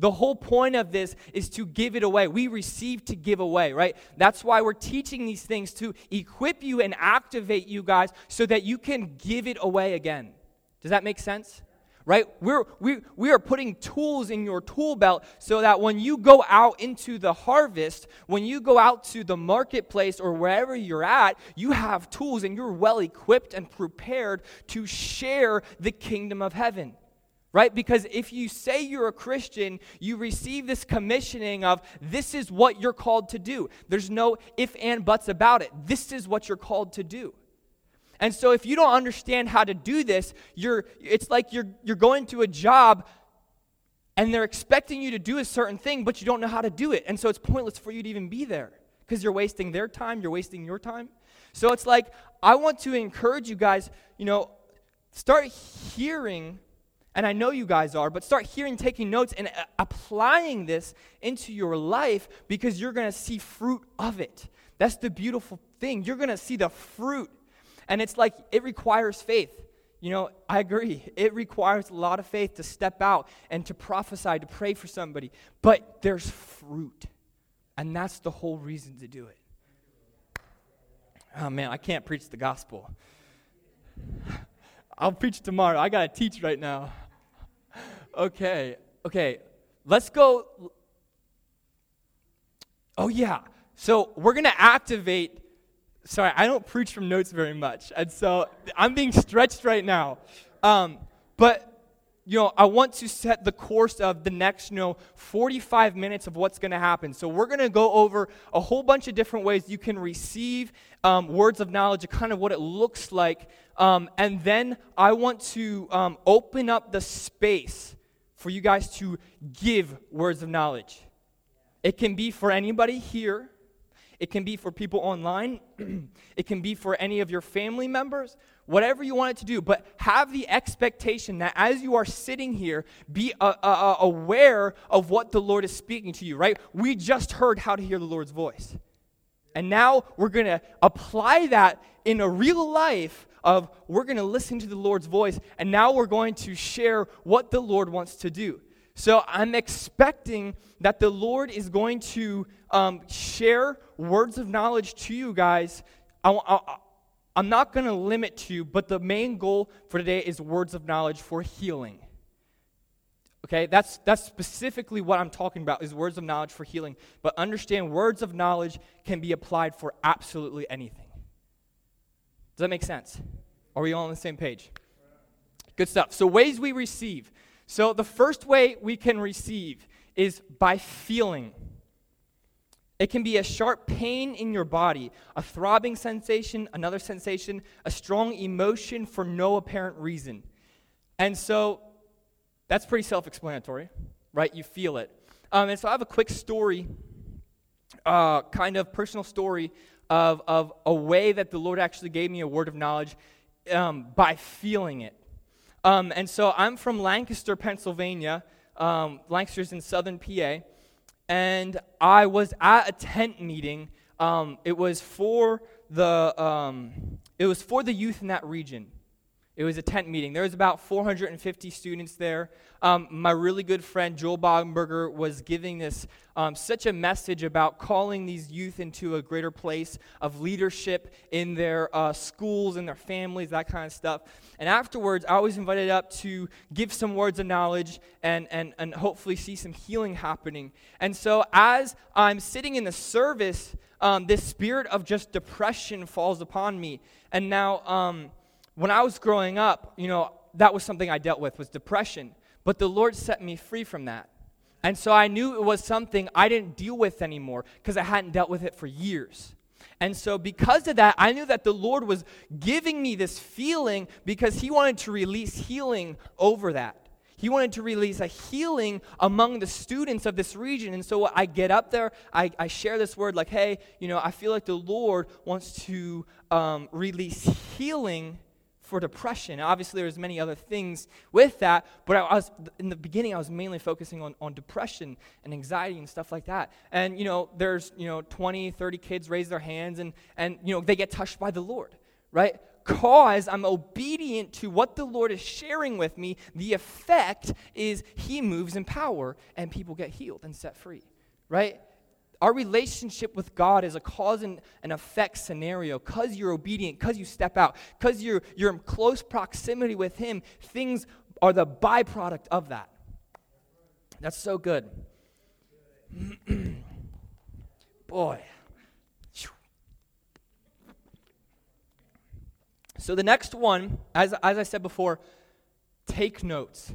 [SPEAKER 4] The whole point of this is to give it away. We receive to give away, right? That's why we're teaching these things to equip you and activate you guys so that you can give it away again. Does that make sense? right? We're, we, we are putting tools in your tool belt so that when you go out into the harvest, when you go out to the marketplace or wherever you're at, you have tools and you're well equipped and prepared to share the kingdom of heaven. Right? Because if you say you're a Christian, you receive this commissioning of this is what you're called to do. There's no if and buts about it. This is what you're called to do. And so if you don't understand how to do this, you're, it's like you're, you're going to a job and they're expecting you to do a certain thing, but you don't know how to do it. And so it's pointless for you to even be there because you're wasting their time, you're wasting your time. So it's like, I want to encourage you guys, you know, start hearing, and I know you guys are, but start hearing, taking notes, and uh, applying this into your life because you're going to see fruit of it. That's the beautiful thing. You're going to see the fruit and it's like it requires faith. You know, I agree. It requires a lot of faith to step out and to prophesy, to pray for somebody. But there's fruit. And that's the whole reason to do it. Oh man, I can't preach the gospel. I'll preach tomorrow. I got to teach right now. Okay, okay. Let's go. Oh, yeah. So we're going to activate sorry, I don't preach from notes very much. And so I'm being stretched right now. Um, but, you know, I want to set the course of the next, you know, 45 minutes of what's going to happen. So we're going to go over a whole bunch of different ways you can receive um, words of knowledge, kind of what it looks like. Um, and then I want to um, open up the space for you guys to give words of knowledge. It can be for anybody here it can be for people online. it can be for any of your family members, whatever you want it to do. But have the expectation that as you are sitting here, be uh, uh, aware of what the Lord is speaking to you, right? We just heard how to hear the Lord's voice. And now we're going to apply that in a real life of we're going to listen to the Lord's voice and now we're going to share what the Lord wants to do. So I'm expecting that the Lord is going to um, share words of knowledge to you guys. I, I, I'm not going to limit to you, but the main goal for today is words of knowledge for healing. Okay, that's, that's specifically what I'm talking about is words of knowledge for healing. But understand words of knowledge can be applied for absolutely anything. Does that make sense? Are we all on the same page? Good stuff. So, ways we receive. So, the first way we can receive is by feeling. It can be a sharp pain in your body, a throbbing sensation, another sensation, a strong emotion for no apparent reason. And so, that's pretty self explanatory, right? You feel it. Um, and so, I have a quick story, uh, kind of personal story of, of a way that the Lord actually gave me a word of knowledge um, by feeling it. Um, and so I'm from Lancaster, Pennsylvania. Um, Lancaster's in southern PA. And I was at a tent meeting. Um, it was for the um, it was for the youth in that region. It was a tent meeting. There was about 450 students there. Um, my really good friend Joel Boggenberger was giving this um, such a message about calling these youth into a greater place of leadership in their uh, schools and their families, that kind of stuff. And afterwards, I was invited up to give some words of knowledge and, and, and hopefully see some healing happening. And so, as I'm sitting in the service, um, this spirit of just depression falls upon me. And now, um, when I was growing up, you know, that was something I dealt with was depression. But the Lord set me free from that. And so I knew it was something I didn't deal with anymore because I hadn't dealt with it for years. And so, because of that, I knew that the Lord was giving me this feeling because He wanted to release healing over that. He wanted to release a healing among the students of this region. And so I get up there, I, I share this word like, hey, you know, I feel like the Lord wants to um, release healing for depression. Obviously, there's many other things with that, but I was in the beginning I was mainly focusing on, on depression and anxiety and stuff like that. And you know, there's you know 20, 30 kids raise their hands and and you know they get touched by the Lord, right? Cause I'm obedient to what the Lord is sharing with me, the effect is He moves in power and people get healed and set free, right? Our relationship with God is a cause and an effect scenario. Because you're obedient, because you step out, because you're, you're in close proximity with Him, things are the byproduct of that. That's so good. Boy. So the next one, as, as I said before, take notes.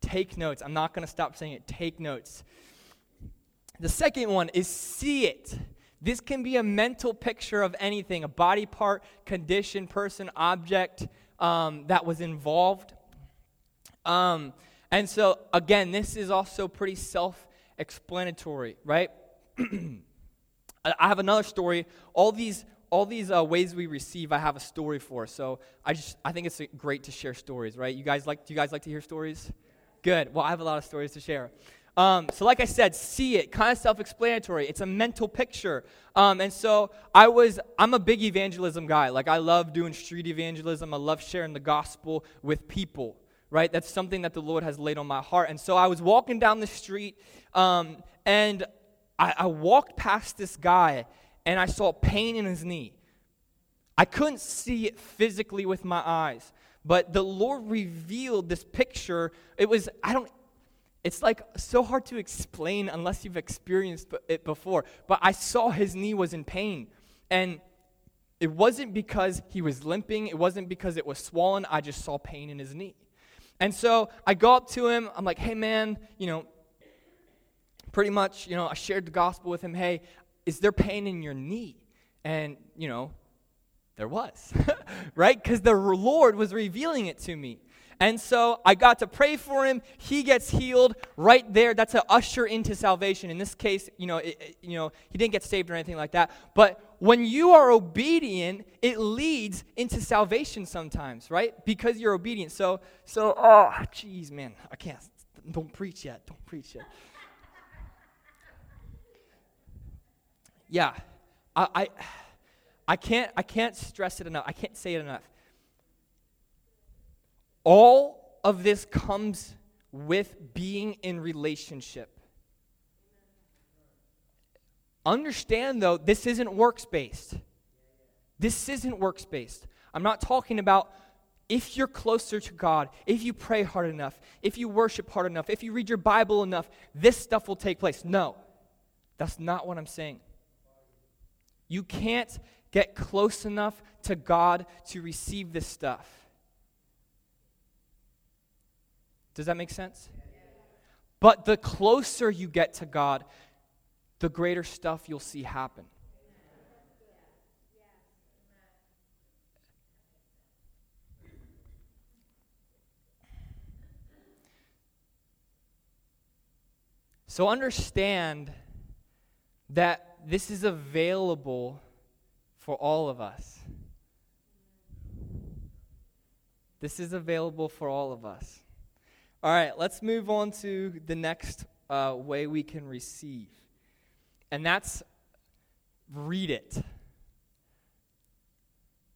[SPEAKER 4] Take notes. I'm not going to stop saying it. Take notes. The second one is see it. This can be a mental picture of anything a body part, condition, person, object um, that was involved. Um, and so, again, this is also pretty self explanatory, right? I have another story. All these, all these uh, ways we receive, I have a story for. So I just, I think it's great to share stories, right? You guys like, do you guys like to hear stories? Good. Well, I have a lot of stories to share. Um, so, like I said, see it, kind of self explanatory. It's a mental picture. Um, and so, I was, I'm a big evangelism guy. Like, I love doing street evangelism, I love sharing the gospel with people, right? That's something that the Lord has laid on my heart. And so, I was walking down the street, um, and I, I walked past this guy, and I saw pain in his knee. I couldn't see it physically with my eyes, but the Lord revealed this picture. It was, I don't, it's like so hard to explain unless you've experienced it before. But I saw his knee was in pain. And it wasn't because he was limping, it wasn't because it was swollen. I just saw pain in his knee. And so I go up to him. I'm like, hey, man, you know, pretty much, you know, I shared the gospel with him. Hey, is there pain in your knee? And, you know, there was, right? Because the Lord was revealing it to me. And so I got to pray for him. He gets healed right there. That's an usher into salvation. In this case, you know, it, you know, he didn't get saved or anything like that. But when you are obedient, it leads into salvation sometimes, right? Because you're obedient. So, so, oh, jeez, man, I can't. Don't preach yet. Don't preach yet. Yeah, I, I, I can't, I can't stress it enough. I can't say it enough all of this comes with being in relationship. Understand, though, this isn't works based. This isn't works based. I'm not talking about if you're closer to God, if you pray hard enough, if you worship hard enough, if you read your Bible enough, this stuff will take place. No, that's not what I'm saying. You can't get close enough to God to receive this stuff. Does that make sense? But the closer you get to God, the greater stuff you'll see happen. So understand that this is available for all of us. This is available for all of us. All right, let's move on to the next uh, way we can receive, and that's read it.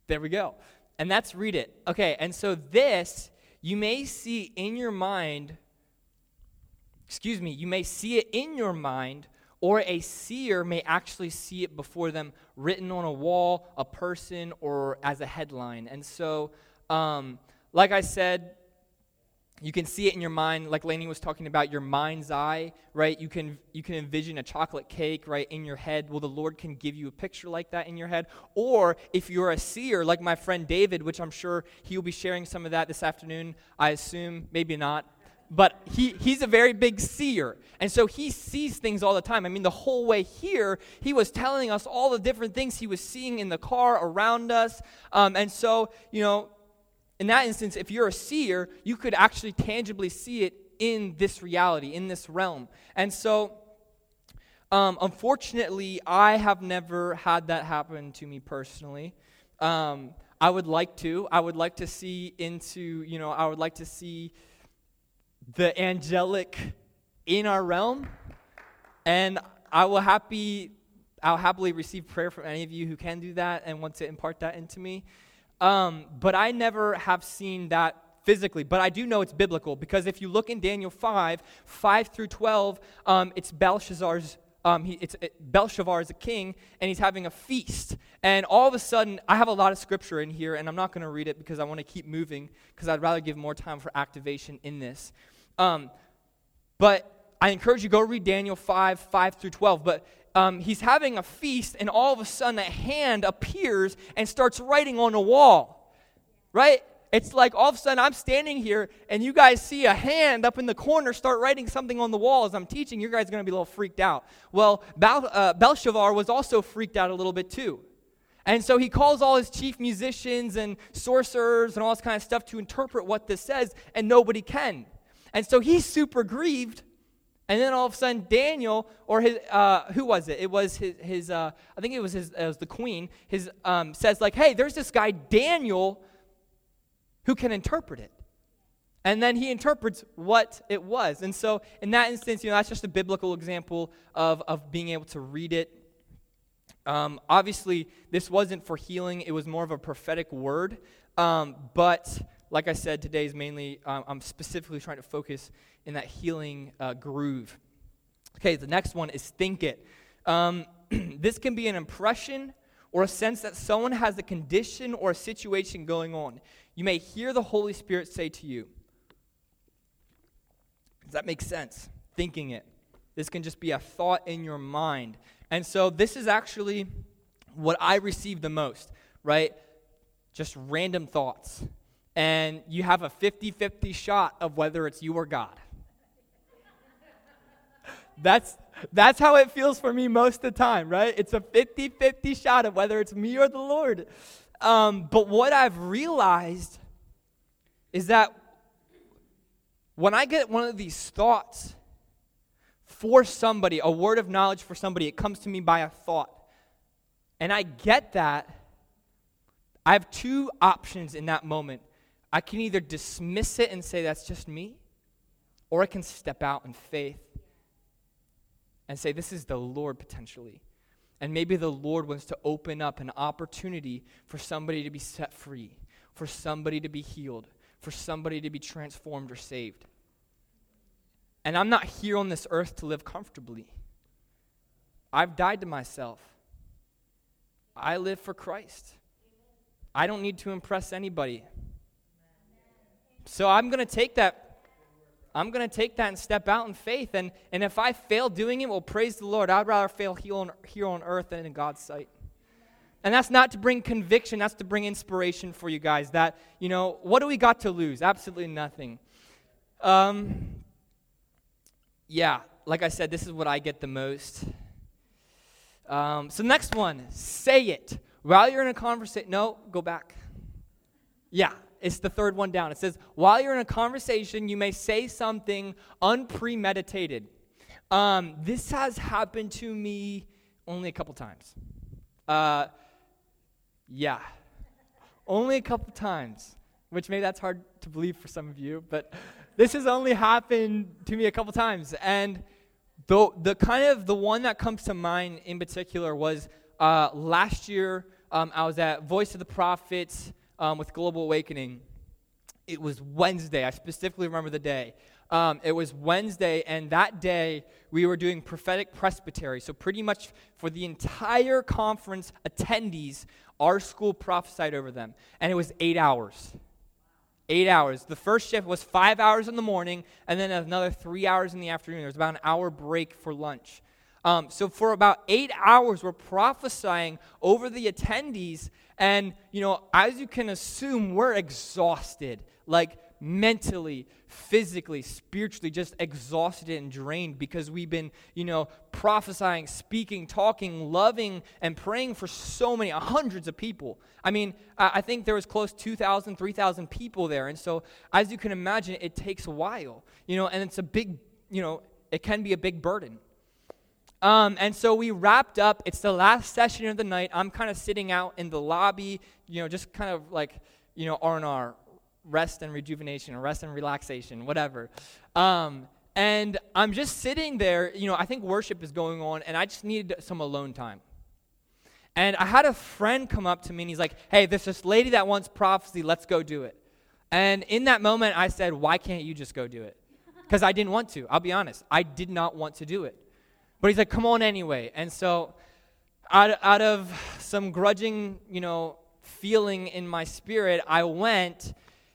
[SPEAKER 4] There we go. And that's read it. Okay, and so this you may see in your mind excuse me, you may see it in your mind, or a seer may actually see it before them written on a wall, a person, or as a headline. And so, um, like I said, you can see it in your mind like Lainey was talking about your mind's eye right you can you can envision a chocolate cake right in your head well the lord can give you a picture like that in your head or if you're a seer like my friend david which i'm sure he'll be sharing some of that this afternoon i assume maybe not but he, he's a very big seer. And so he sees things all the time. I mean, the whole way here, he was telling us all the different things he was seeing in the car around us. Um, and so, you know, in that instance, if you're a seer, you could actually tangibly see it in this reality, in this realm. And so, um, unfortunately, I have never had that happen to me personally. Um, I would like to. I would like to see into, you know, I would like to see the angelic in our realm. And I will happy I'll happily receive prayer from any of you who can do that and want to impart that into me. Um, but I never have seen that physically, but I do know it's biblical because if you look in Daniel 5, 5 through 12, um, it's Belshazzar's. Um, he, it's it, Belshazzar is a king, and he's having a feast. And all of a sudden, I have a lot of scripture in here, and I'm not going to read it because I want to keep moving because I'd rather give more time for activation in this. Um, but I encourage you go read Daniel 5, 5 through 12. But um, he's having a feast, and all of a sudden a hand appears and starts writing on a wall. Right? It's like all of a sudden I'm standing here, and you guys see a hand up in the corner start writing something on the wall as I'm teaching. You guys are going to be a little freaked out. Well, Bel- uh, Belshazzar was also freaked out a little bit too. And so he calls all his chief musicians and sorcerers and all this kind of stuff to interpret what this says, and nobody can. And so he's super grieved. And then all of a sudden, Daniel, or his, uh, who was it? It was his, his uh, I think it was his, it was the queen, his, um, says, like, hey, there's this guy, Daniel, who can interpret it. And then he interprets what it was. And so, in that instance, you know, that's just a biblical example of, of being able to read it. Um, obviously, this wasn't for healing, it was more of a prophetic word. Um, but like I said, today is mainly, um, I'm specifically trying to focus in that healing uh, groove. Okay, the next one is think it. Um, this can be an impression or a sense that someone has a condition or a situation going on. You may hear the Holy Spirit say to you, Does that make sense? Thinking it. This can just be a thought in your mind. And so this is actually what I receive the most, right? Just random thoughts and you have a 50 50 shot of whether it's you or God. That's, that's how it feels for me most of the time, right? It's a 50 50 shot of whether it's me or the Lord. Um, but what I've realized is that when I get one of these thoughts for somebody, a word of knowledge for somebody, it comes to me by a thought. And I get that. I have two options in that moment. I can either dismiss it and say that's just me, or I can step out in faith and say this is the Lord potentially. And maybe the Lord wants to open up an opportunity for somebody to be set free, for somebody to be healed, for somebody to be transformed or saved. And I'm not here on this earth to live comfortably. I've died to myself. I live for Christ. I don't need to impress anybody. So I'm going to take that I'm going to take that and step out in faith. And, and if I fail doing it, well, praise the Lord. I'd rather fail here on, here on earth than in God's sight. And that's not to bring conviction, that's to bring inspiration for you guys. That, you know, what do we got to lose? Absolutely nothing. Um, yeah, like I said, this is what I get the most. Um, so, next one say it. While you're in a conversation, no, go back. Yeah, it's the third one down. It says, while you're in a conversation, you may say something unpremeditated. Um, this has happened to me only a couple times. Uh, yeah, only a couple times, which maybe that's hard to believe for some of you, but this has only happened to me a couple times. And the, the kind of the one that comes to mind in particular was uh, last year um, I was at Voice of the Prophets um, with Global Awakening. It was Wednesday. I specifically remember the day. Um, it was Wednesday, and that day we were doing prophetic presbytery. So, pretty much for the entire conference attendees, our school prophesied over them. And it was eight hours. Eight hours. The first shift was five hours in the morning, and then another three hours in the afternoon. There was about an hour break for lunch. Um, so, for about eight hours, we're prophesying over the attendees. And, you know, as you can assume, we're exhausted. Like, mentally, physically, spiritually, just exhausted and drained because we've been, you know, prophesying, speaking, talking, loving, and praying for so many, hundreds of people. I mean, I think there was close 2,000, 3,000 people there. And so, as you can imagine, it takes a while, you know, and it's a big, you know, it can be a big burden. Um, and so we wrapped up. It's the last session of the night. I'm kind of sitting out in the lobby, you know, just kind of like, you know, R&R, rest and rejuvenation, rest and relaxation, whatever. Um, and I'm just sitting there, you know, I think worship is going on, and I just needed some alone time. And I had a friend come up to me, and he's like, hey, there's this lady that wants prophecy, let's go do it. And in that moment, I said, why can't you just go do it? Because I didn't want to, I'll be honest. I did not want to do it. But he's like, come on anyway. And so, out, out of some grudging, you know, feeling in my spirit, I went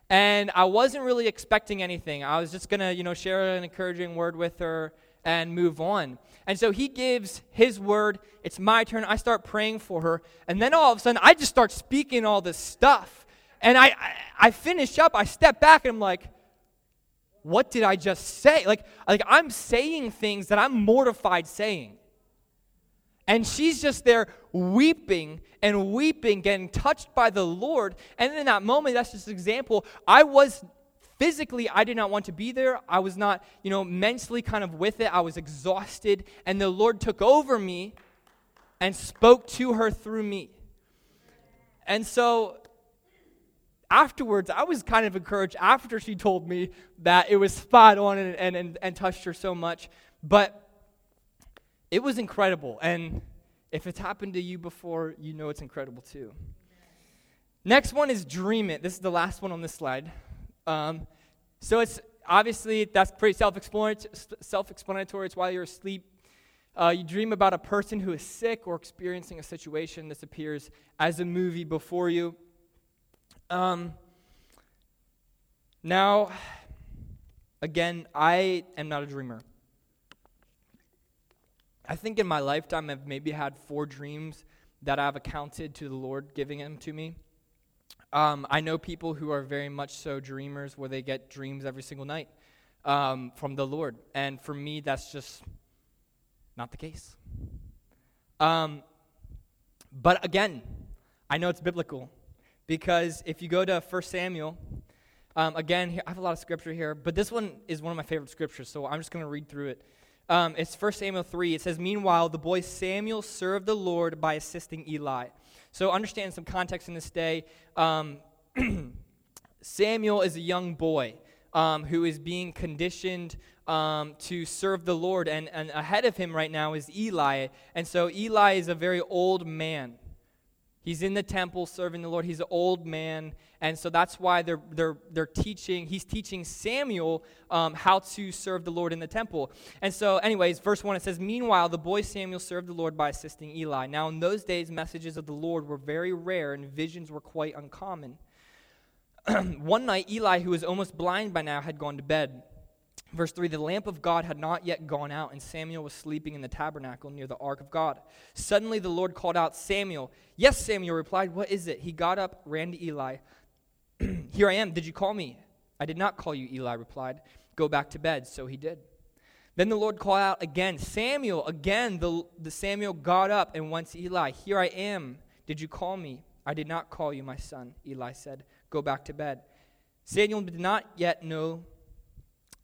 [SPEAKER 4] and I wasn't really expecting anything. I was just going to, you know, share an encouraging word with her and move on. And so he gives his word. It's my turn. I start praying for her. And then all of a sudden, I just start speaking all this stuff. And I, I, I finish up. I step back and I'm like, what did I just say? Like, like I'm saying things that I'm mortified saying. And she's just there weeping and weeping, getting touched by the Lord. And in that moment, that's just an example. I was physically, I did not want to be there. I was not, you know, mentally kind of with it. I was exhausted. And the Lord took over me and spoke to her through me. And so afterwards, I was kind of encouraged after she told me that it was spot on and, and, and, and touched her so much. But it was incredible. And if it's happened to you before, you know it's incredible too. Next one is dream it. This is the last one on this slide. Um, so it's obviously that's pretty self-explanatory. Self-explanatory. It's while you're asleep. Uh, you dream about a person who is sick or experiencing a situation. This appears as a movie before you. Um, now, again, I am not a dreamer. I think in my lifetime I've maybe had four dreams that I've accounted to the Lord giving them to me. Um, I know people who are very much so dreamers where they get dreams every single night um, from the Lord. And for me, that's just not the case. Um, but again, I know it's biblical. Because if you go to 1 Samuel, um, again, I have a lot of scripture here, but this one is one of my favorite scriptures, so I'm just going to read through it. Um, it's 1 Samuel 3. It says, Meanwhile, the boy Samuel served the Lord by assisting Eli. So understand some context in this day. Um, Samuel is a young boy um, who is being conditioned um, to serve the Lord, and, and ahead of him right now is Eli. And so Eli is a very old man He's in the temple serving the Lord. He's an old man. And so that's why they're, they're, they're teaching, he's teaching Samuel um, how to serve the Lord in the temple. And so, anyways, verse 1 it says, Meanwhile, the boy Samuel served the Lord by assisting Eli. Now, in those days, messages of the Lord were very rare and visions were quite uncommon. One night, Eli, who was almost blind by now, had gone to bed. Verse 3 The lamp of God had not yet gone out, and Samuel was sleeping in the tabernacle near the ark of God. Suddenly the Lord called out, Samuel. Yes, Samuel replied, What is it? He got up, ran to Eli. Here I am. Did you call me? I did not call you, Eli replied. Go back to bed. So he did. Then the Lord called out again, Samuel. Again, the, the Samuel got up and went to Eli. Here I am. Did you call me? I did not call you, my son, Eli said. Go back to bed. Samuel did not yet know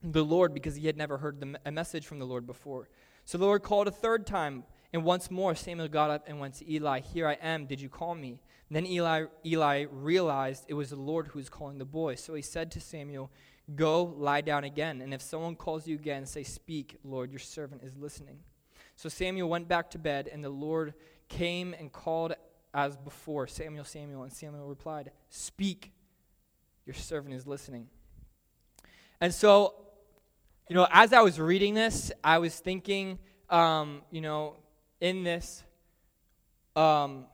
[SPEAKER 4] the Lord because he had never heard the, a message from the Lord before. So the Lord called a third time, and once more Samuel got up and went to Eli. Here I am. Did you call me? Then Eli, Eli realized it was the Lord who was calling the boy. So he said to Samuel, Go lie down again, and if someone calls you again, say, Speak, Lord, your servant is listening. So Samuel went back to bed, and the Lord came and called as before, Samuel, Samuel. And Samuel replied, Speak, your servant is listening. And so you know, as I was reading this, I was thinking, um, you know, in this, um,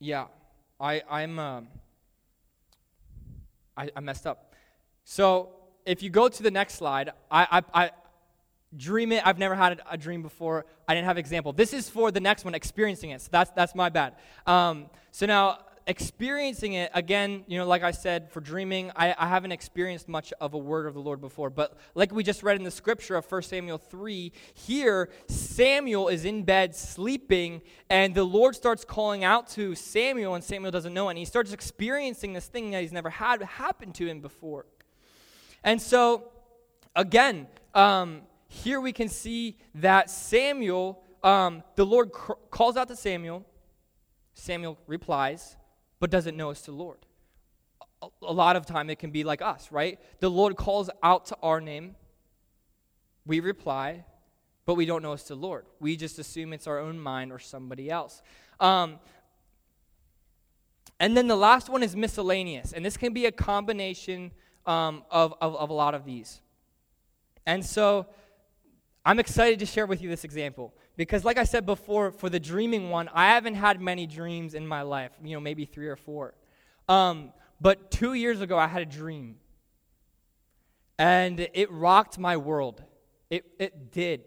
[SPEAKER 4] yeah, I, I'm, uh, I, I messed up. So if you go to the next slide, I, I, I dream it. I've never had a dream before. I didn't have example. This is for the next one, experiencing it. So that's that's my bad. Um, so now experiencing it, again, you know, like I said, for dreaming, I, I, haven't experienced much of a word of the Lord before. But like we just read in the scripture of 1 Samuel 3, here, Samuel is in bed sleeping, and the Lord starts calling out to Samuel, and Samuel doesn't know, and he starts experiencing this thing that he's never had happen to him before. And so, again, um, here we can see that Samuel, um, the Lord cr- calls out to Samuel. Samuel replies but doesn't know it's the Lord. A, a lot of time it can be like us, right? The Lord calls out to our name, we reply, but we don't know it's the Lord. We just assume it's our own mind or somebody else. Um, and then the last one is miscellaneous, and this can be a combination um, of, of, of a lot of these. And so I'm excited to share with you this example. Because, like I said before, for the dreaming one, I haven't had many dreams in my life, you know, maybe three or four. Um, but two years ago, I had a dream. And it rocked my world. It, it did.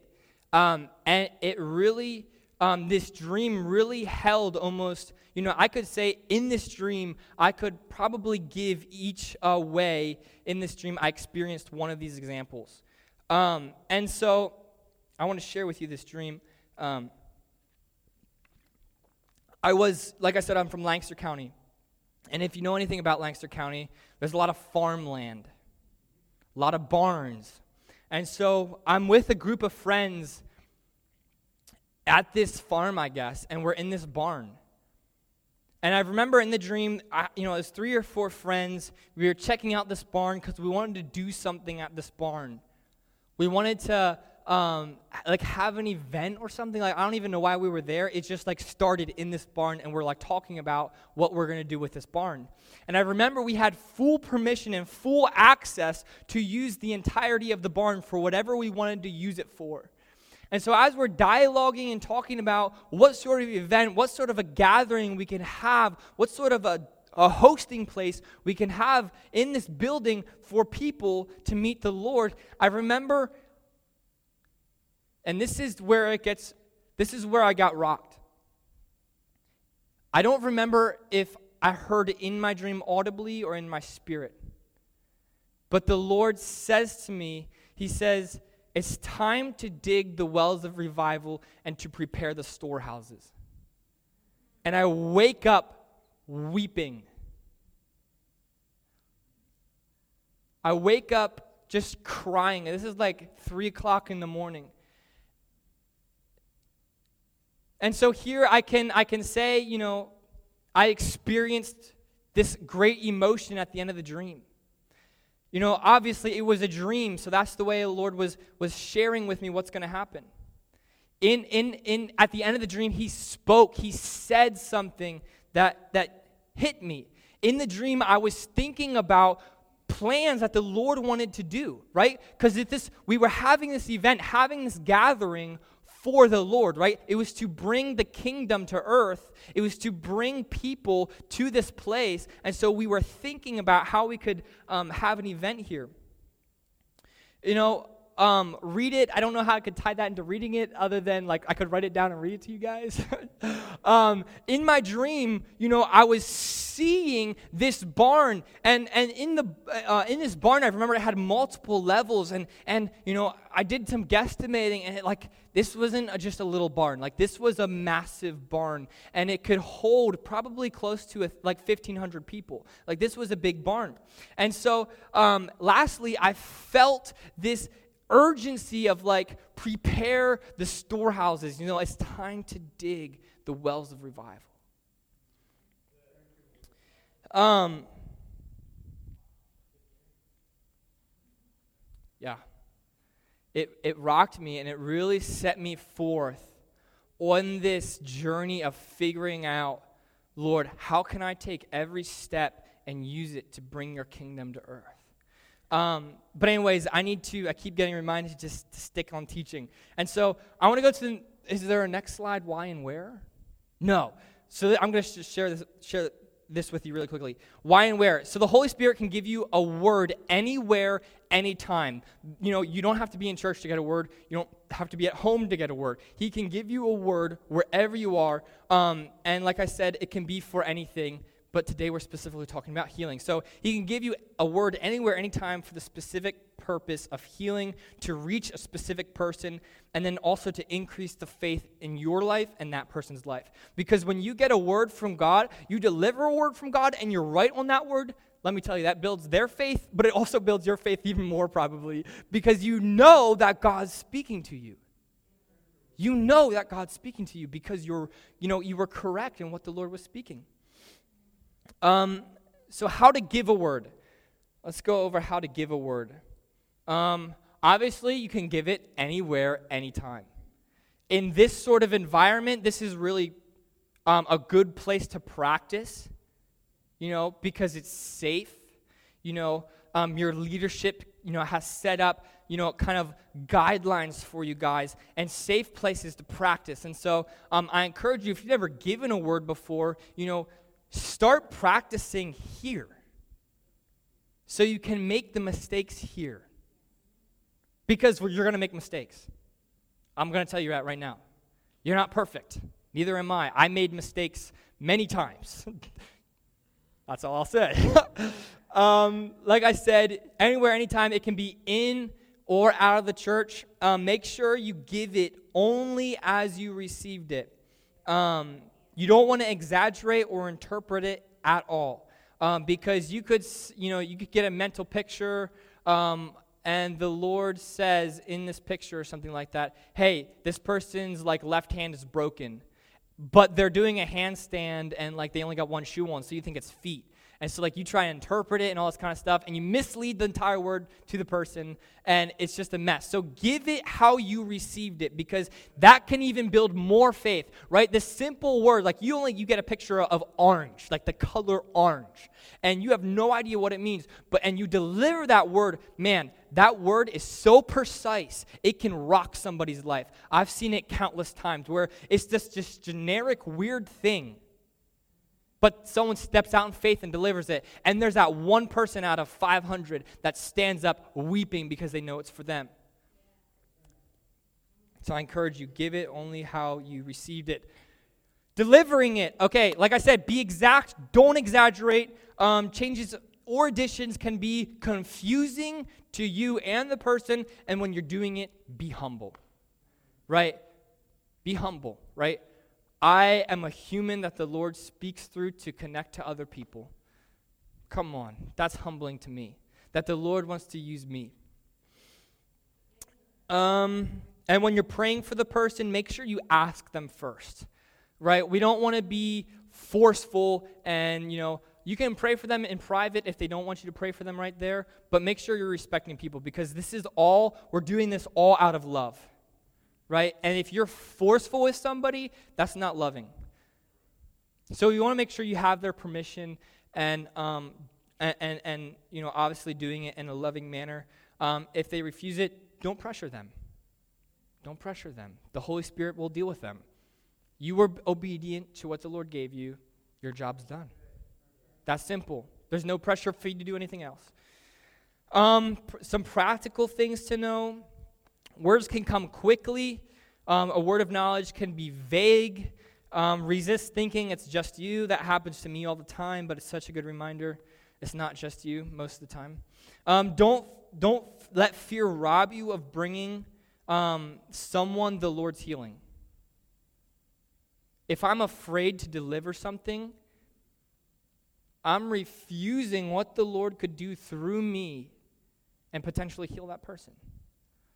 [SPEAKER 4] Um, and it really, um, this dream really held almost, you know, I could say in this dream, I could probably give each uh, way in this dream I experienced one of these examples. Um, and so I want to share with you this dream. Um, I was, like I said, I'm from Lancaster County. And if you know anything about Lancaster County, there's a lot of farmland, a lot of barns. And so I'm with a group of friends at this farm, I guess, and we're in this barn. And I remember in the dream, I, you know, as three or four friends, we were checking out this barn because we wanted to do something at this barn. We wanted to um, like have an event or something. Like I don't even know why we were there. It just like started in this barn, and we're like talking about what we're gonna do with this barn. And I remember we had full permission and full access to use the entirety of the barn for whatever we wanted to use it for. And so, as we're dialoguing and talking about what sort of event, what sort of a gathering we can have, what sort of a, a hosting place we can have in this building for people to meet the Lord, I remember and this is where it gets, this is where I got rocked. I don't remember if I heard it in my dream audibly or in my spirit. But the Lord says to me, He says, it's time to dig the wells of revival and to prepare the storehouses. And I wake up weeping. I wake up just crying. This is like three o'clock in the morning. And so here I can, I can say, you know, I experienced this great emotion at the end of the dream. You know, obviously it was a dream, so that's the way the Lord was, was sharing with me what's going to happen. in, in, in, at the end of the dream, he spoke, he said something that, that hit me. In the dream, I was thinking about plans that the Lord wanted to do, right? Because this we were having this event, having this gathering for the Lord, right? It was to bring the kingdom to earth. It was to bring people to this place. And so we were thinking about how we could um, have an event here. You know, um, read it. I don't know how I could tie that into reading it other than like I could write it down and read it to you guys. um, in my dream, you know, I was seeing this barn, and and in the uh, in this barn, I remember it had multiple levels, and and you know, I did some guesstimating, and it, like this wasn't a, just a little barn, like this was a massive barn, and it could hold probably close to a, like 1,500 people. Like this was a big barn, and so um, lastly, I felt this urgency of like prepare the storehouses. You know, it's time to dig the wells of revival. Um, yeah. It, it rocked me and it really set me forth on this journey of figuring out, Lord, how can I take every step and use it to bring your kingdom to earth? Um, but anyways, I need to. I keep getting reminded to just to stick on teaching, and so I want to go to. The, is there a next slide? Why and where? No. So I'm going to just share this. Share this with you really quickly. Why and where? So the Holy Spirit can give you a word anywhere, anytime. You know, you don't have to be in church to get a word. You don't have to be at home to get a word. He can give you a word wherever you are. Um, and like I said, it can be for anything but today we're specifically talking about healing. So he can give you a word anywhere, anytime for the specific purpose of healing, to reach a specific person, and then also to increase the faith in your life and that person's life. Because when you get a word from God, you deliver a word from God, and you're right on that word. Let me tell you, that builds their faith, but it also builds your faith even more, probably, because you know that God's speaking to you. You know that God's speaking to you because you're, you know, you were correct in what the Lord was speaking. Um, so, how to give a word. Let's go over how to give a word. Um, obviously, you can give it anywhere, anytime. In this sort of environment, this is really um, a good place to practice, you know, because it's safe. You know, um, your leadership, you know, has set up, you know, kind of guidelines for you guys and safe places to practice. And so um, I encourage you, if you've never given a word before, you know, Start practicing here so you can make the mistakes here. Because you're going to make mistakes. I'm going to tell you that right now. You're not perfect. Neither am I. I made mistakes many times. That's all I'll say. um, like I said, anywhere, anytime, it can be in or out of the church. Um, make sure you give it only as you received it. Um, you don't want to exaggerate or interpret it at all. Um, because you could, you know, you could get a mental picture, um, and the Lord says in this picture or something like that, hey, this person's like left hand is broken, but they're doing a handstand and like they only got one shoe on, so you think it's feet. And so, like, you try and interpret it and all this kind of stuff, and you mislead the entire word to the person, and it's just a mess. So, give it how you received it because that can even build more faith, right? The simple word, like, you only you get a picture of orange, like the color orange, and you have no idea what it means, but and you deliver that word, man, that word is so precise, it can rock somebody's life. I've seen it countless times where it's just this generic, weird thing but someone steps out in faith and delivers it. And there's that one person out of 500 that stands up weeping because they know it's for them. So I encourage you, give it only how you received it. Delivering it, okay, like I said, be exact, don't exaggerate. Um, changes or additions can be confusing to you and the person, and when you're doing it, be humble, right? Be humble, right? I am a human that the Lord speaks through to connect to other people. Come on, that's humbling to me. That the Lord wants to use me. Um, and when you're praying for the person, make sure you ask them first, right? We don't want to be forceful and, you know, you can pray for them in private if they don't want you to pray for them right there, but make sure you're respecting people because this is all, we're doing this all out of love right? And if you're forceful with somebody, that's not loving. So you want to make sure you have their permission and, um, and, and, and, you know, obviously doing it in a loving manner. Um, if they refuse it, don't pressure them. Don't pressure them. The Holy Spirit will deal with them. You were obedient to what the Lord gave you, your job's done. That's simple. There's no pressure for you to do anything else. Um, pr- some practical things to know words can come quickly, um, a word of knowledge can be vague. Um, resist thinking it's just you. That happens to me all the time, but it's such a good reminder. It's not just you most of the time. Um, don't, don't let fear rob you of bringing um, someone the Lord's healing. If I'm afraid to deliver something, I'm refusing what the Lord could do through me and potentially heal that person.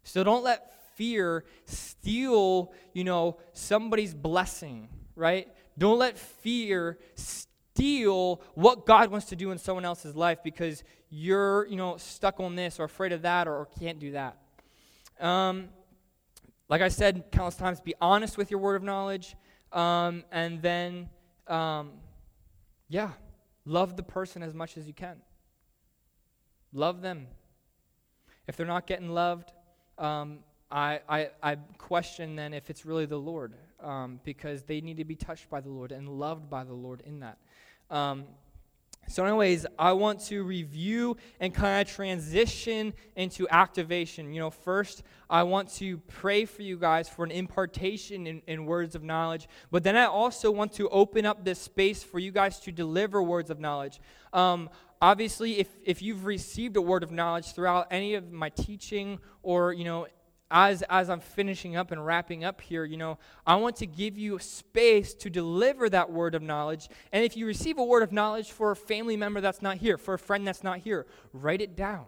[SPEAKER 4] So don't let fear steal, you know, somebody's blessing, right? Don't let fear steal what God wants to do in someone else's life because you're, you know, stuck on this or afraid of that or, or can't do that. Um, like I said countless times, be honest with your word of knowledge. Um, and then, um, yeah, love the person as much as you can. Love them. If they're not getting loved, um, I, I, I, question then if it's really the Lord, um, because they need to be touched by the Lord and loved by the Lord in that. Um, so, anyways, I want to review and kind of transition into activation. You know, first, I want to pray for you guys for an impartation in, in, words of knowledge, but then I also want to open up this space for you guys to deliver words of knowledge. Um, obviously, if, if you've received a word of knowledge throughout any of my teaching or, you know, as, as I'm finishing up and wrapping up here, you know, I want to give you space to deliver that word of knowledge. And if you receive a word of knowledge for a family member that's not here, for a friend that's not here, write it down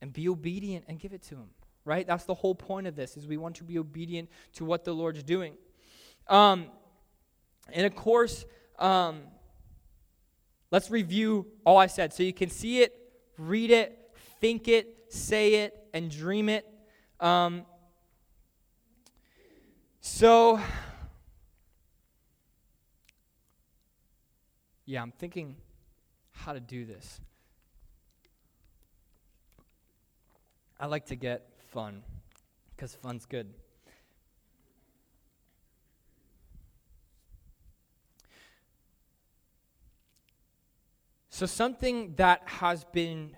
[SPEAKER 4] and be obedient and give it to them. Right? That's the whole point of this is we want to be obedient to what the Lord's doing. Um, and of course, um, let's review all I said. So you can see it, read it, think it, say it, and dream it. Um, so, yeah, I'm thinking how to do this. I like to get fun because fun's good. So, something that has been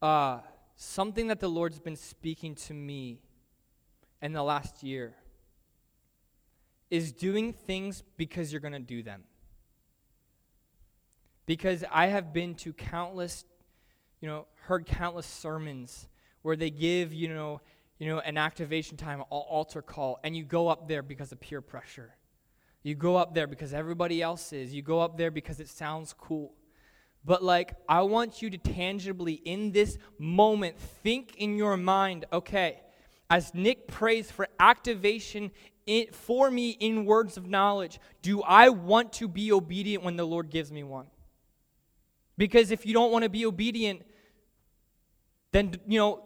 [SPEAKER 4] uh, something that the Lord's been speaking to me in the last year is doing things because you're going to do them. Because I have been to countless, you know, heard countless sermons where they give, you know, you know, an activation time, altar call, and you go up there because of peer pressure. You go up there because everybody else is. You go up there because it sounds cool. But, like, I want you to tangibly, in this moment, think in your mind, okay, as Nick prays for activation in, for me in words of knowledge, do I want to be obedient when the Lord gives me one? Because if you don't want to be obedient, then, you know,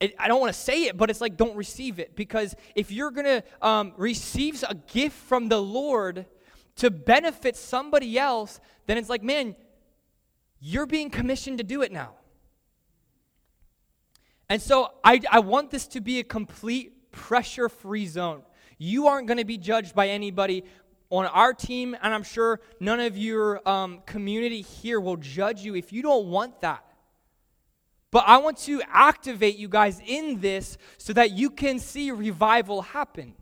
[SPEAKER 4] I don't want to say it, but it's like don't receive it. Because if you're going to um, receive a gift from the Lord to benefit somebody else, then it's like, man, you're being commissioned to do it now. And so I, I want this to be a complete pressure free zone. You aren't going to be judged by anybody on our team, and I'm sure none of your um, community here will judge you if you don't want that. But I want to activate you guys in this so that you can see revival happen.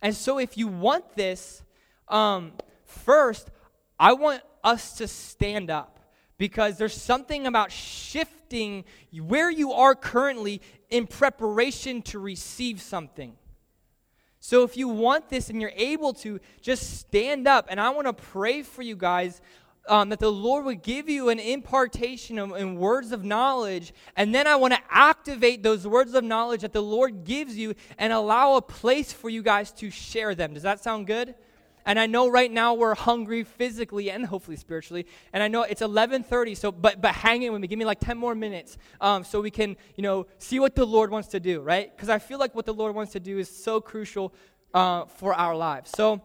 [SPEAKER 4] And so, if you want this, um, first, I want us to stand up because there's something about shifting where you are currently in preparation to receive something. So if you want this and you're able to, just stand up. And I want to pray for you guys um, that the Lord would give you an impartation of, and words of knowledge. And then I want to activate those words of knowledge that the Lord gives you and allow a place for you guys to share them. Does that sound good? And I know right now we're hungry physically and hopefully spiritually. And I know it's 11:30, so but but hang in with me. Give me like 10 more minutes, um, so we can you know see what the Lord wants to do, right? Because I feel like what the Lord wants to do is so crucial uh, for our lives. So.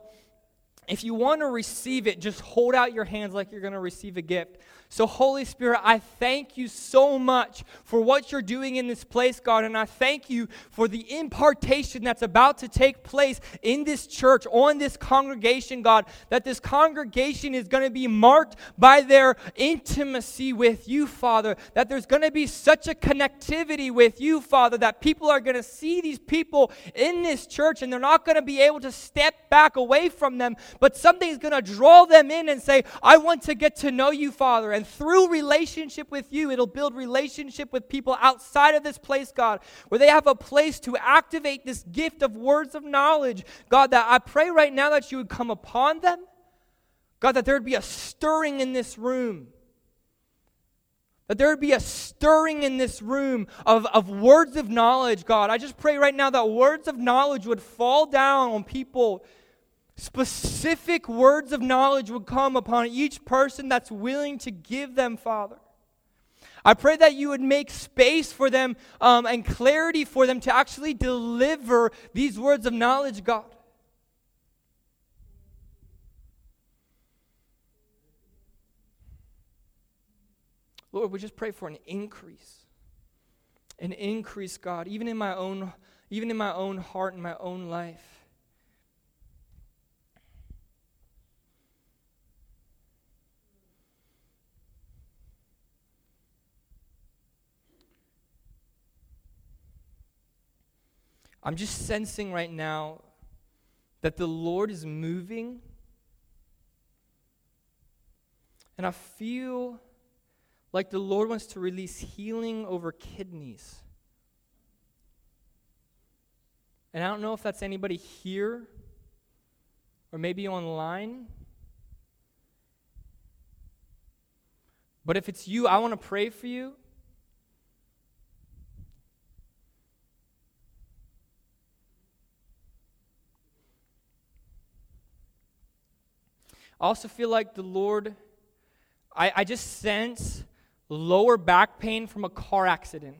[SPEAKER 4] If you want to receive it, just hold out your hands like you're going to receive a gift. So, Holy Spirit, I thank you so much for what you're doing in this place, God. And I thank you for the impartation that's about to take place in this church, on this congregation, God. That this congregation is going to be marked by their intimacy with you, Father. That there's going to be such a connectivity with you, Father, that people are going to see these people in this church and they're not going to be able to step back away from them, but something's going to draw them in and say, I want to get to know you, Father. And and through relationship with you, it'll build relationship with people outside of this place, God, where they have a place to activate this gift of words of knowledge. God, that I pray right now that you would come upon them. God, that there would be a stirring in this room. That there would be a stirring in this room of, of words of knowledge, God. I just pray right now that words of knowledge would fall down on people Specific words of knowledge would come upon each person that's willing to give them, Father. I pray that you would make space for them um, and clarity for them to actually deliver these words of knowledge, God. Lord, we just pray for an increase. An increase, God, even in my own, even in my own heart and my own life. I'm just sensing right now that the Lord is moving. And I feel like the Lord wants to release healing over kidneys. And I don't know if that's anybody here or maybe online. But if it's you, I want to pray for you. I also feel like the Lord, I, I just sense lower back pain from a car accident.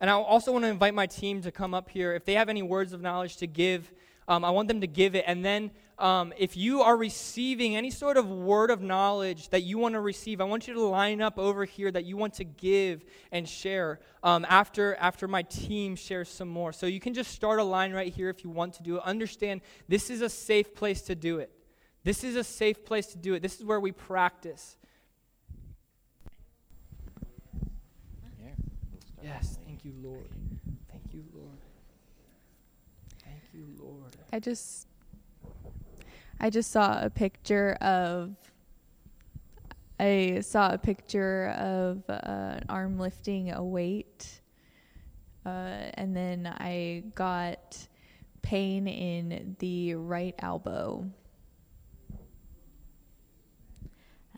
[SPEAKER 4] And I also want to invite my team to come up here. If they have any words of knowledge to give, um, I want them to give it. And then um, if you are receiving any sort of word of knowledge that you want to receive, I want you to line up over here that you want to give and share um, after, after my team shares some more. So you can just start a line right here if you want to do it. Understand this is a safe place to do it. This is a safe place to do it. This is where we practice. Yes, thank you, Lord. Thank you, Lord. Thank you, Lord.
[SPEAKER 1] I just I just saw a picture of I saw a picture of uh, an arm lifting a weight, uh, and then I got pain in the right elbow.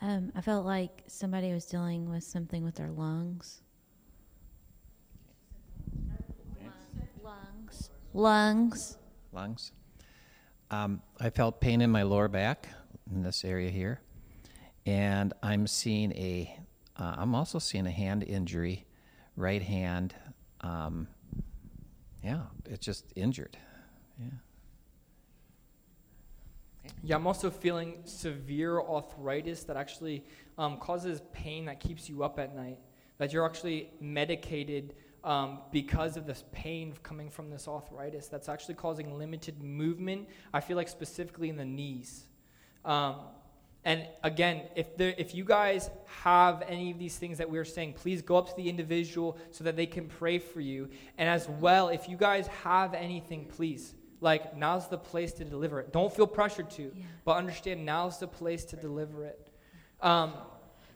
[SPEAKER 5] Um, I felt like somebody was dealing with something with their lungs. Lungs. Lungs.
[SPEAKER 6] Lungs. Um, I felt pain in my lower back in this area here, and I'm seeing a. am uh, also seeing a hand injury, right hand. Um, yeah, it's just injured. Yeah.
[SPEAKER 4] Yeah, I'm also feeling severe arthritis that actually um, causes pain that keeps you up at night. That you're actually medicated um, because of this pain coming from this arthritis that's actually causing limited movement. I feel like specifically in the knees. Um, and again, if, there, if you guys have any of these things that we are saying, please go up to the individual so that they can pray for you. And as well, if you guys have anything, please, like now's the place to deliver it. Don't feel pressured to, yeah. but understand now's the place to deliver it. Um,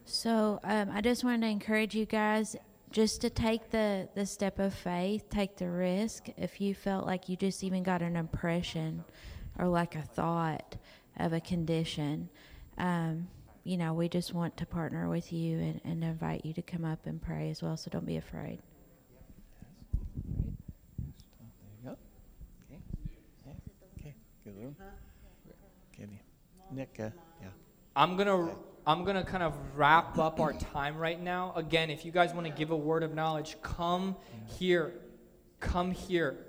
[SPEAKER 5] so um, I just wanted to encourage you guys just to take the, the step of faith, take the risk. If you felt like you just even got an impression or like a thought of a condition, um, you know, we just want to partner with you and, and invite you to come up and pray as well. So don't be afraid.
[SPEAKER 6] Yeah. Kitty. Nick, uh, yeah.
[SPEAKER 4] I'm gonna I'm gonna kind of wrap up our time right now. Again, if you guys want to give a word of knowledge, come here. Come here.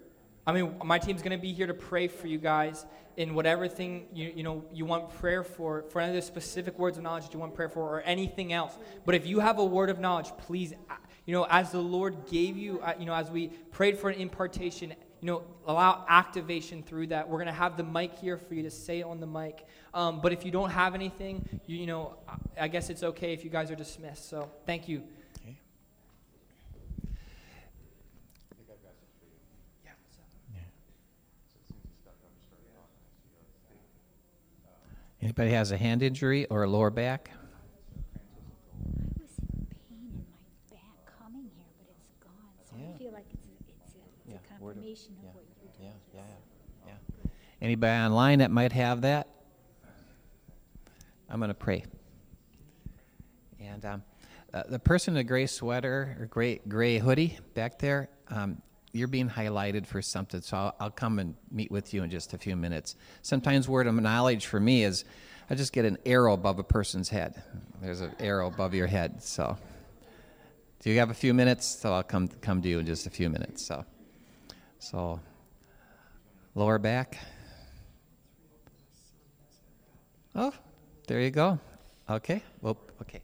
[SPEAKER 4] I mean, my team's gonna be here to pray for you guys in whatever thing you you know you want prayer for, for any of the specific words of knowledge that you want prayer for, or anything else. But if you have a word of knowledge, please, uh, you know, as the Lord gave you, uh, you know, as we prayed for an impartation, you know, allow activation through that. We're going to have the mic here for you to say on the mic. Um, but if you don't have anything, you, you know, I guess it's okay if you guys are dismissed. So thank you.
[SPEAKER 6] Okay. Anybody has a hand injury or a lower back?
[SPEAKER 3] I was in pain in my back coming here, but it's gone. So
[SPEAKER 6] Yeah.
[SPEAKER 3] I feel like it's a, it's a, it's
[SPEAKER 6] Yeah,
[SPEAKER 3] a
[SPEAKER 6] word of-
[SPEAKER 3] confirmation of what you
[SPEAKER 6] Yeah,
[SPEAKER 3] told
[SPEAKER 6] yeah, yeah. Anybody online that might have that? I'm going to pray. And um, uh, the person in the gray sweater or gray gray hoodie back there, um, you're being highlighted for something. So I'll, I'll come and meet with you in just a few minutes. Sometimes word of knowledge for me is I just get an arrow above a person's head. There's an arrow above your head. So do you have a few minutes? So I'll come come to you in just a few minutes. So so lower back. Oh, there you go. Okay. Well, okay.